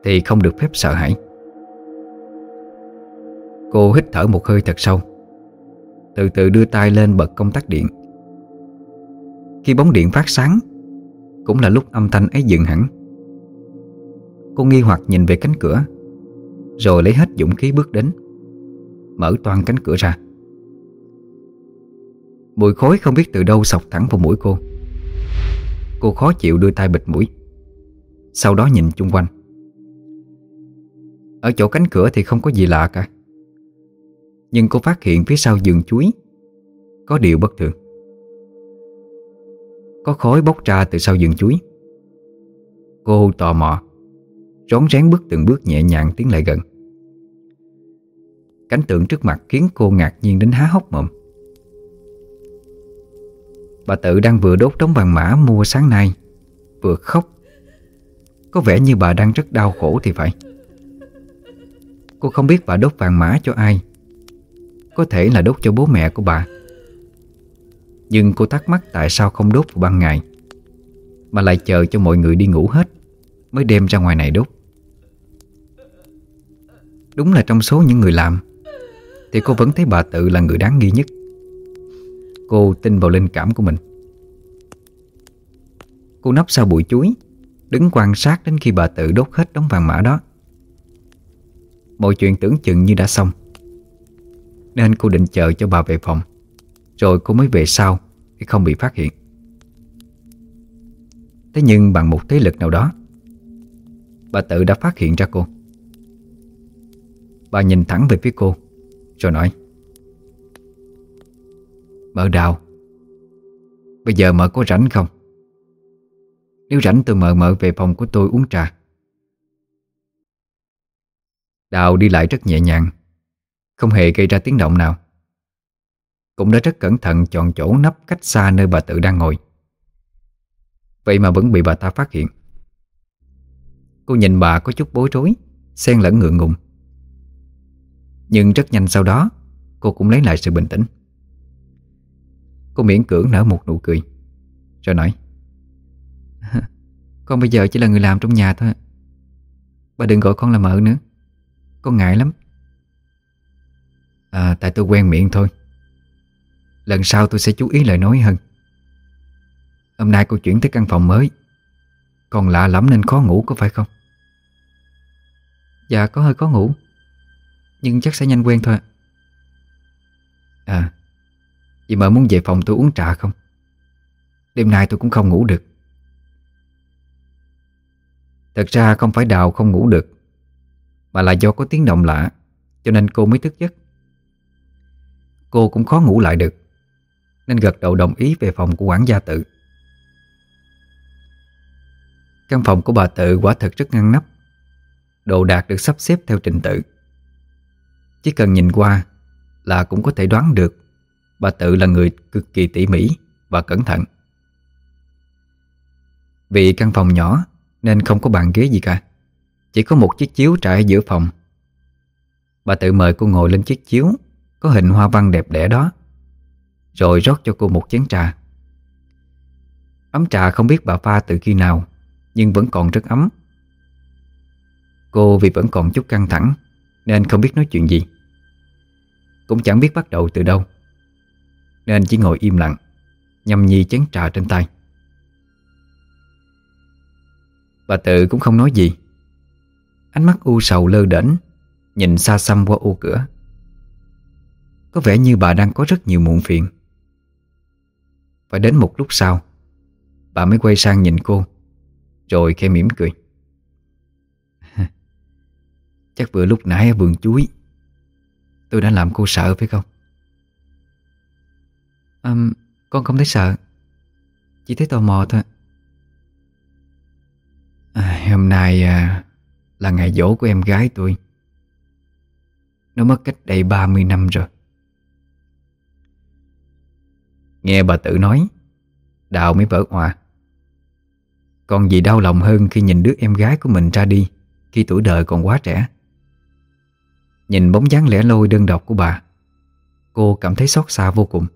Thì không được phép sợ hãi. Cô hít thở một hơi thật sâu. Từ từ đưa tay lên bật công tắc điện. Khi bóng điện phát sáng, Cũng là lúc âm thanh ấy dừng hẳn. Cô nghi hoặc nhìn về cánh cửa, Rồi lấy hết dũng khí bước đến, Mở toan cánh cửa ra. Mùi khối không biết từ đâu sọc thẳng vào mũi cô. Cô khó chịu đưa tay bịt mũi, Sau đó nhìn chung quanh. Ở chỗ cánh cửa thì không có gì lạ cả. Nhưng cô phát hiện phía sau giường chuối Có điều bất thường. Có khói bốc ra từ sau giường chuối. Cô tò mò, Rón rén bước từng bước nhẹ nhàng tiến lại gần. Cảnh tượng trước mặt khiến cô ngạc nhiên đến há hốc mồm. Bà tự đang vừa đốt đống vàng mã mua sáng nay, Vừa khóc. Có vẻ như bà đang rất đau khổ thì phải. Cô không biết bà đốt vàng mã cho ai. Có thể là đốt cho bố mẹ của bà. Nhưng cô thắc mắc tại sao không đốt vào ban ngày. Mà lại chờ cho mọi người đi ngủ hết, Mới đem ra ngoài này đốt. Đúng là trong số những người làm, Thì cô vẫn thấy bà tự là người đáng nghi nhất. Cô tin vào linh cảm của mình. Cô nấp sau bụi chuối, Đứng quan sát đến khi bà tự đốt hết đống vàng mã đó. Mọi chuyện tưởng chừng như đã xong. Nên cô định chờ cho bà về phòng. Rồi cô mới về sau Để không bị phát hiện. Thế nhưng bằng một thế lực nào đó, Bà tự đã phát hiện ra cô. Bà nhìn thẳng về phía cô, Rồi nói Mợ đào, Bây giờ mợ có rảnh không? Nếu rảnh tôi mợ mợ về phòng của tôi uống trà. Đào đi lại rất nhẹ nhàng. Không hề gây ra tiếng động nào. Cũng đã rất cẩn thận chọn chỗ nấp cách xa nơi bà tự đang ngồi. Vậy mà vẫn bị bà ta phát hiện. Cô nhìn bà có chút bối rối, Xen lẫn ngượng ngùng. Nhưng rất nhanh sau đó, Cô cũng lấy lại sự bình tĩnh. Cô miễn cưỡng nở một nụ cười, Rồi nói, Con bây giờ chỉ là người làm trong nhà thôi. Bà đừng gọi con là mợ nữa. Con ngại lắm. À tại tôi quen miệng thôi. Lần sau tôi sẽ chú ý lời nói hơn Hôm nay cô chuyển tới căn phòng mới. Còn lạ lắm nên khó ngủ có phải không? Dạ có hơi khó ngủ. Nhưng chắc sẽ nhanh quen thôi À Vậy mợ muốn về phòng tôi uống trà không? Đêm nay tôi cũng không ngủ được. Thật ra không phải đào không ngủ được, Mà là do có tiếng động lạ, Cho nên cô mới thức giấc. Cô cũng khó ngủ lại được, Nên gật đầu đồng ý về phòng của quản gia tự. Căn phòng của bà tự quả thật rất ngăn nắp, Đồ đạc được sắp xếp theo trình tự. Chỉ cần nhìn qua Là cũng có thể đoán được Bà tự là người cực kỳ tỉ mỉ Và cẩn thận. Vì căn phòng nhỏ Nên không có bàn ghế gì cả, Chỉ có một chiếc chiếu trải giữa phòng. Bà tự mời cô ngồi lên chiếc chiếu có hình hoa văn đẹp đẽ đó. Rồi rót cho cô một chén trà. Ấm trà không biết bà pha từ khi nào, Nhưng vẫn còn rất ấm. Cô vì vẫn còn chút căng thẳng, Nên không biết nói chuyện gì. Cũng chẳng biết bắt đầu từ đâu. Nên chỉ ngồi im lặng, Nhâm nhi chén trà trên tay. Bà tự cũng không nói gì. Ánh mắt u sầu lơ đễnh, Nhìn xa xăm qua ô cửa. Có vẻ như bà đang có rất nhiều muộn phiền. Và đến một lúc sau Bà mới quay sang nhìn cô Rồi khẽ mỉm cười. Chắc vừa lúc nãy ở vườn chuối Tôi đã làm cô sợ phải không? À, con không thấy sợ Chỉ thấy tò mò thôi. À, Hôm nay à, là ngày dỗ của em gái tôi. Nó mất cách đây 30 năm rồi. Nghe bà tự nói, Đào mới vỡ hòa. Còn gì đau lòng hơn khi nhìn đứa em gái của mình ra đi, Khi tuổi đời còn quá trẻ. Nhìn bóng dáng lẻ loi đơn độc của bà, Cô cảm thấy xót xa vô cùng.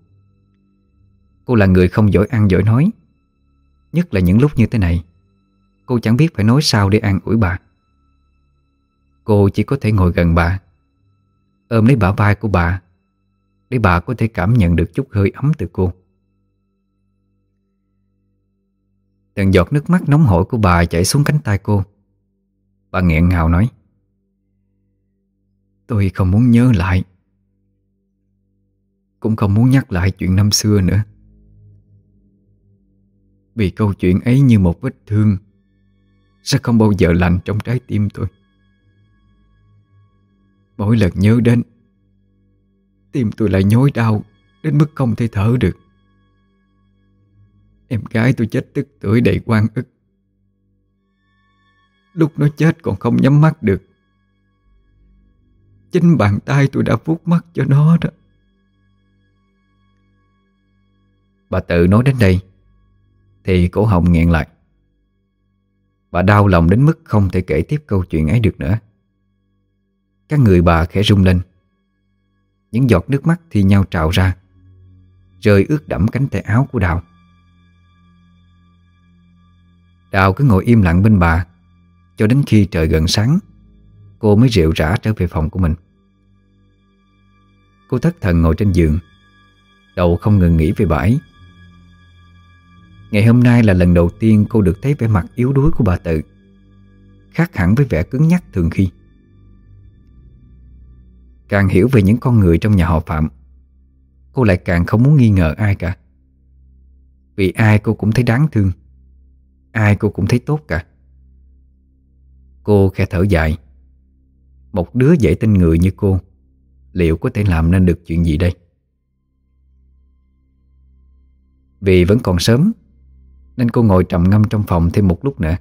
Cô là người không giỏi ăn giỏi nói, Nhất là những lúc như thế này, Cô chẳng biết phải nói sao để an ủi bà. Cô chỉ có thể ngồi gần bà, Ôm lấy bả vai của bà, Để bà có thể cảm nhận được chút hơi ấm từ cô. Từng giọt nước mắt nóng hổi của bà chảy xuống cánh tay cô. Bà nghẹn ngào nói, Tôi không muốn nhớ lại. Cũng không muốn nhắc lại chuyện năm xưa nữa. Vì câu chuyện ấy như một vết thương, Sẽ không bao giờ lành trong trái tim tôi. Mỗi lần nhớ đến, Tim tôi lại nhói đau Đến mức không thể thở được. Em gái tôi chết tức tuổi đầy quan ức. Lúc nó chết còn không nhắm mắt được. Chính bàn tay tôi đã vuốt mắt cho nó đó. Bà tự nói đến đây, Thì cổ họng nghẹn lại. Bà đau lòng đến mức không thể kể tiếp câu chuyện ấy được nữa. Các người bà khẽ rung lên. Những giọt nước mắt thì nhau trào ra, Rơi ướt đẫm cánh tay áo của Đào. Đào cứ ngồi im lặng bên bà, Cho đến khi trời gần sáng, Cô mới rượu rã trở về phòng của mình. Cô thất thần ngồi trên giường, Đầu không ngừng nghĩ về bà ấy. Ngày hôm nay là lần đầu tiên cô được thấy vẻ mặt yếu đuối của bà tự, Khác hẳn với vẻ cứng nhắc thường khi. Càng hiểu về những con người trong nhà họ Phạm, Cô lại càng không muốn nghi ngờ ai cả. Vì ai cô cũng thấy đáng thương. Ai cô cũng thấy tốt cả. Cô khe thở dài. Một đứa dễ tin người như cô, Liệu có thể làm nên được chuyện gì đây? Vì vẫn còn sớm, Nên cô ngồi trầm ngâm trong phòng thêm một lúc nữa.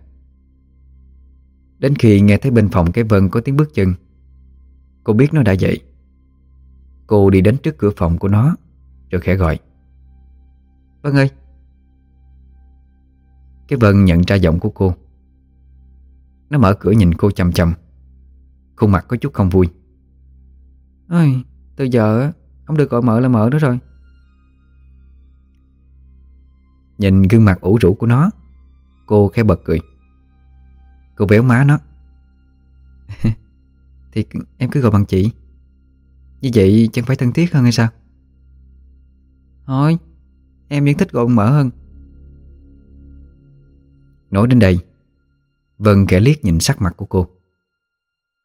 Đến khi nghe thấy bên phòng cái vân có tiếng bước chân, Cô biết nó đã dậy. Cô đi đến trước cửa phòng của nó, Rồi khẽ gọi. Vân ơi cái Vân nhận ra giọng của cô. Nó mở cửa nhìn cô chăm chăm Khuôn mặt có chút không vui. Ôi, từ giờ Không được gọi mở là mở nữa rồi. Nhìn gương mặt ủ rũ của nó Cô khẽ bật cười. Cô béo má nó. Thì em cứ gọi bằng chị. Như vậy chẳng phải thân thiết hơn hay sao? Thôi Em vẫn thích gọi mở hơn. Nói đến đây Vân kẻ liếc nhìn sắc mặt của cô.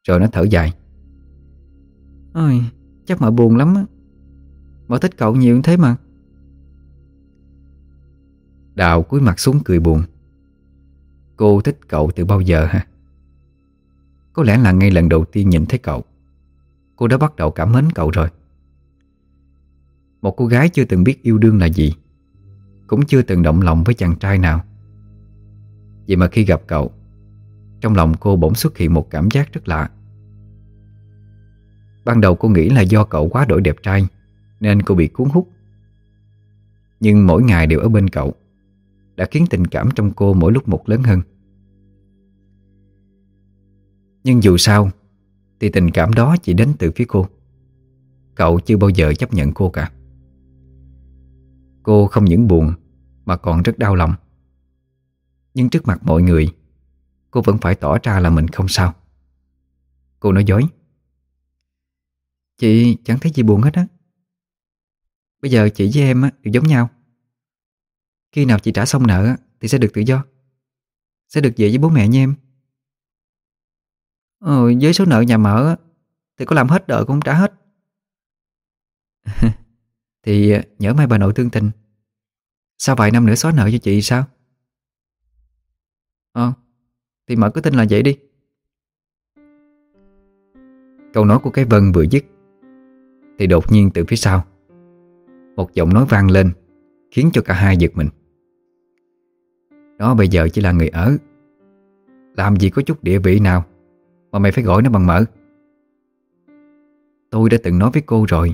Rồi nó thở dài. Ôi chắc mà buồn lắm á. Mợ thích cậu nhiều thế mà. Đào cúi mặt xuống cười buồn. Cô thích cậu từ bao giờ hả? Có lẽ là ngay lần đầu tiên nhìn thấy cậu. Cô đã bắt đầu cảm mến cậu rồi. Một cô gái chưa từng biết yêu đương là gì Cũng chưa từng động lòng với chàng trai nào Vậy mà khi gặp cậu, Trong lòng cô bỗng xuất hiện một cảm giác rất lạ. Ban đầu cô nghĩ là do cậu quá đổi đẹp trai, Nên cô bị cuốn hút. Nhưng mỗi ngày đều ở bên cậu, Đã khiến tình cảm trong cô mỗi lúc một lớn hơn. Nhưng dù sao, Thì tình cảm đó chỉ đến từ phía cô. Cậu chưa bao giờ chấp nhận cô cả. Cô không những buồn, Mà còn rất đau lòng nhưng trước mặt mọi người Cô vẫn phải tỏ ra là mình không sao. Cô nói dối. Chị chẳng thấy gì buồn hết á. Bây giờ chị với em đều giống nhau. Khi nào chị trả xong nợ Thì sẽ được tự do. Sẽ được về với bố mẹ nha em. Ờ, với số nợ nhà mở Thì có làm hết đời cũng không trả hết. Thì ờ, nhớ mai bà nội thương tình Sao vài năm nữa xóa nợ cho chị sao? Ờ Thì mở cứ tin là vậy đi. Câu nói của cái Vân vừa dứt Thì đột nhiên từ phía sau Một giọng nói vang lên Khiến cho cả hai giật mình. Nó bây giờ chỉ là người ở. Làm gì có chút địa vị nào Mà mày phải gọi nó bằng mở. Tôi đã từng nói với cô rồi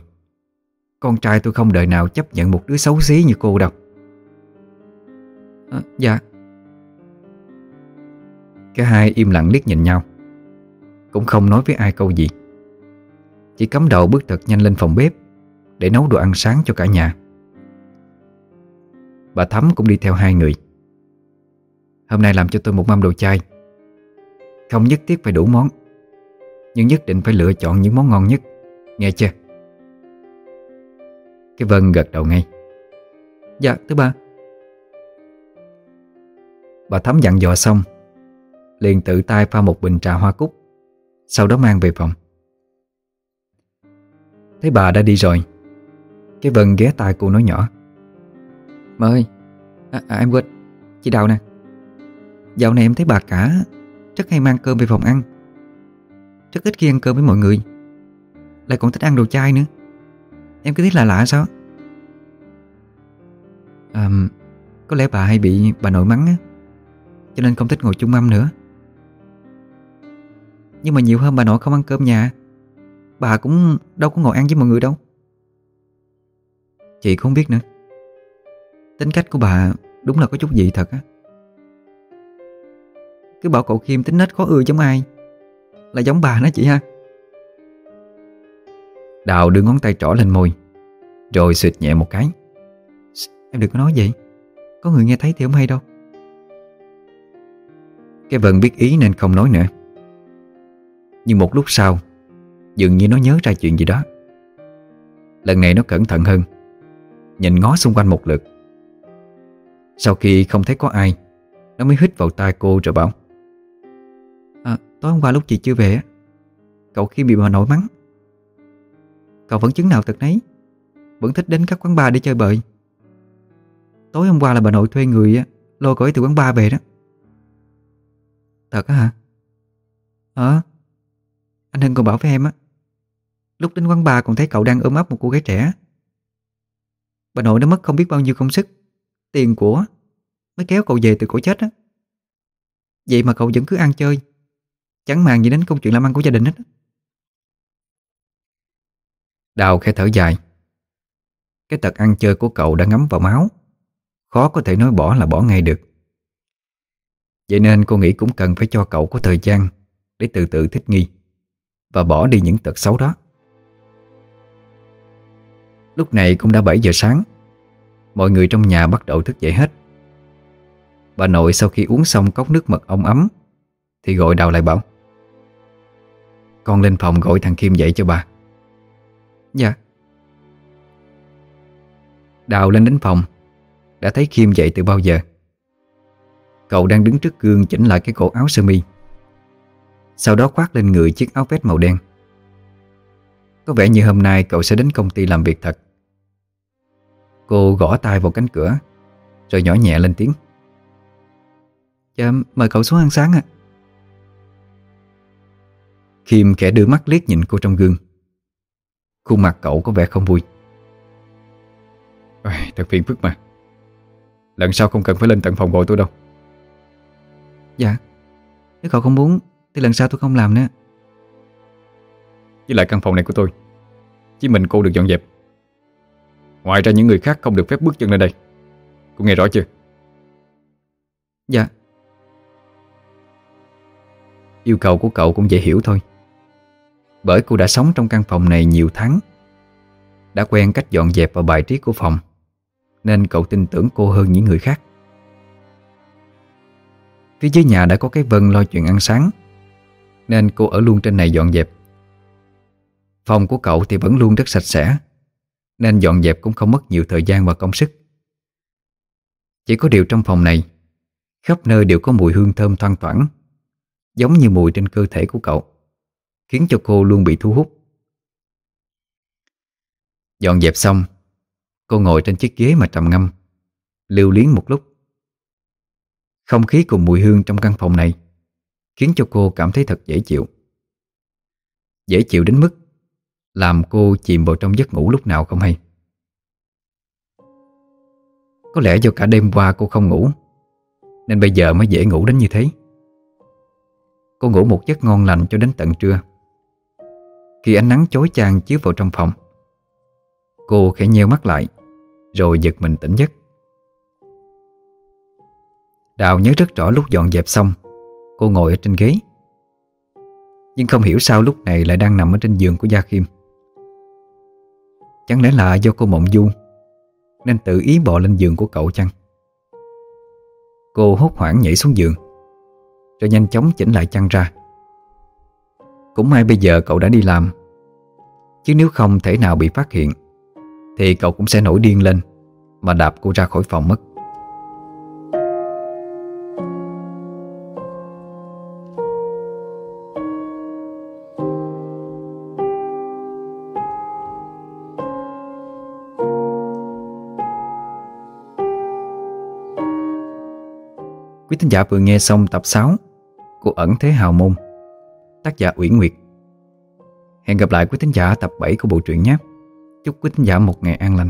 Con trai tôi không đời nào chấp nhận một đứa xấu xí như cô đâu. À, Dạ. Cả hai im lặng liếc nhìn nhau. Cũng không nói với ai câu gì. Chỉ cắm đầu bước thật nhanh lên phòng bếp, Để nấu đồ ăn sáng cho cả nhà. Bà Thắm cũng đi theo hai người. Hôm nay làm cho tôi một mâm đồ chay. Không nhất thiết phải đủ món, Nhưng nhất định phải lựa chọn những món ngon nhất. Nghe chưa? Cái Vân gật đầu ngay. Dạ thứ ba Bà Thắm dặn dò xong Liền tự tay pha một bình trà hoa cúc Sau đó mang về phòng. Thấy bà đã đi rồi Cái vần ghé tai cô nói nhỏ. Mơ ơi à, à, Em quên Chị Đào nè. Dạo này em thấy bà cả Rất hay mang cơm về phòng ăn. Rất ít khi ăn cơm với mọi người. Lại còn thích ăn đồ chay nữa. Em cứ thấy lạ lạ sao? À, Có lẽ bà hay bị bà nội mắng á Cho nên không thích ngồi chung mâm nữa. Nhưng mà nhiều hơn bà nội không ăn cơm nhà. Bà cũng đâu có ngồi ăn với mọi người đâu. Chị không biết nữa. Tính cách của bà đúng là có chút gì thật á. Cứ bảo cậu khiêm tính nết khó ưa giống ai, Là giống bà đó chị ha. Đào đưa ngón tay trỏ lên môi, Rồi xịt nhẹ một cái. Em đừng có nói vậy. Có người nghe thấy thì không hay đâu. Cái vần biết ý nên không nói nữa. Nhưng một lúc sau Dường như nó nhớ ra chuyện gì đó. Lần này nó cẩn thận hơn Nhìn ngó xung quanh một lượt. Sau khi không thấy có ai Nó mới hít vào tai cô rồi bảo à, Tối hôm qua lúc chị chưa về Cậu khi bị bà nội mắng. Cậu vẫn chứng nào thật nấy Vẫn thích đến các quán bar để chơi bời. Tối hôm qua là bà nội thuê người Lôi cậu ấy từ quán bar về đó. Thật á hả? Ờ. Anh Hưng còn bảo với em á, Lúc đến quán bar còn thấy cậu đang ôm ấp một cô gái trẻ. Bà nội đã mất không biết bao nhiêu công sức, Tiền của, Mới kéo cậu về từ cổ chết á. Vậy mà cậu vẫn cứ ăn chơi, Chẳng màng gì đến công chuyện làm ăn của gia đình hết Đào khẽ thở dài. Cái tật ăn chơi của cậu đã ngấm vào máu, Khó có thể nói bỏ là bỏ ngay được. Vậy nên cô nghĩ cũng cần phải cho cậu có thời gian Để từ từ thích nghi. Và bỏ đi những tật xấu đó. Lúc này cũng đã 7 giờ sáng. Mọi người trong nhà bắt đầu thức dậy hết. Bà nội sau khi uống xong cốc nước mật ong ấm, Thì gọi Đào lại bảo, Con lên phòng gọi thằng Kim dậy cho bà. Dạ. Đào lên đến phòng, Đã thấy Kim dậy từ bao giờ. Cậu đang đứng trước gương chỉnh lại cái cổ áo sơ mi. Sau đó khoác lên người chiếc áo vest màu đen. Có vẻ như hôm nay cậu sẽ đến công ty làm việc thật. Cô gõ tay vào cánh cửa Rồi nhỏ nhẹ lên tiếng. Dạ mời cậu xuống ăn sáng ạ. Kim kẻ đưa mắt liếc nhìn cô trong gương. Khuôn mặt cậu có vẻ không vui. Ôi, Thật phiền phức mà. Lần sau không cần phải lên tận phòng gọi tôi đâu. Dạ. Nếu cậu không muốn thì lần sau tôi không làm nữa. Với lại căn phòng này của tôi Chỉ mình cô được dọn dẹp. Ngoài ra những người khác không được phép bước chân lên đây. Cô nghe rõ chưa? Dạ. Yêu cầu của cậu cũng dễ hiểu thôi. Bởi cô đã sống trong căn phòng này nhiều tháng Đã quen cách dọn dẹp và bài trí của phòng Nên cậu tin tưởng cô hơn những người khác. Phía dưới nhà đã có cái Vân lo chuyện ăn sáng nên cô ở luôn trên này dọn dẹp. Phòng của cậu thì vẫn luôn rất sạch sẽ, Nên dọn dẹp cũng không mất nhiều thời gian và công sức. Chỉ có điều trong phòng này, Khắp nơi đều có mùi hương thơm thoang thoảng, Giống như mùi trên cơ thể của cậu, Khiến cho cô luôn bị thu hút. Dọn dẹp xong, Cô ngồi trên chiếc ghế mà trầm ngâm, Lưu luyến một lúc. Không khí cùng mùi hương trong căn phòng này Khiến cho cô cảm thấy thật dễ chịu. Dễ chịu đến mức Làm cô chìm vào trong giấc ngủ lúc nào không hay. Có lẽ do cả đêm qua cô không ngủ, Nên bây giờ mới dễ ngủ đến như thế. Cô ngủ một giấc ngon lành cho đến tận trưa. Khi ánh nắng chói chang chiếu vào trong phòng, Cô khẽ nheo mắt lại, Rồi giật mình tỉnh giấc. Đào nhớ rất rõ lúc dọn dẹp xong Cô ngồi ở trên ghế. Nhưng không hiểu sao lúc này lại đang nằm ở trên giường của Gia Khiêm. Chẳng lẽ là do cô mộng du, Nên tự ý bò lên giường của cậu chăng? Cô hốt hoảng nhảy xuống giường, Rồi nhanh chóng chỉnh lại chăn ra. Cũng may bây giờ cậu đã đi làm, Chứ nếu không thể nào bị phát hiện, Thì cậu cũng sẽ nổi điên lên Mà đạp cô ra khỏi phòng mất. Quý thính giả vừa nghe xong tập 6 của Ẩn Thế Hào Môn, Tác giả Uyển Nguyệt. Hẹn gặp lại quý thính giả tập 7 của bộ truyện nhé. Chúc quý thính giả một ngày an lành.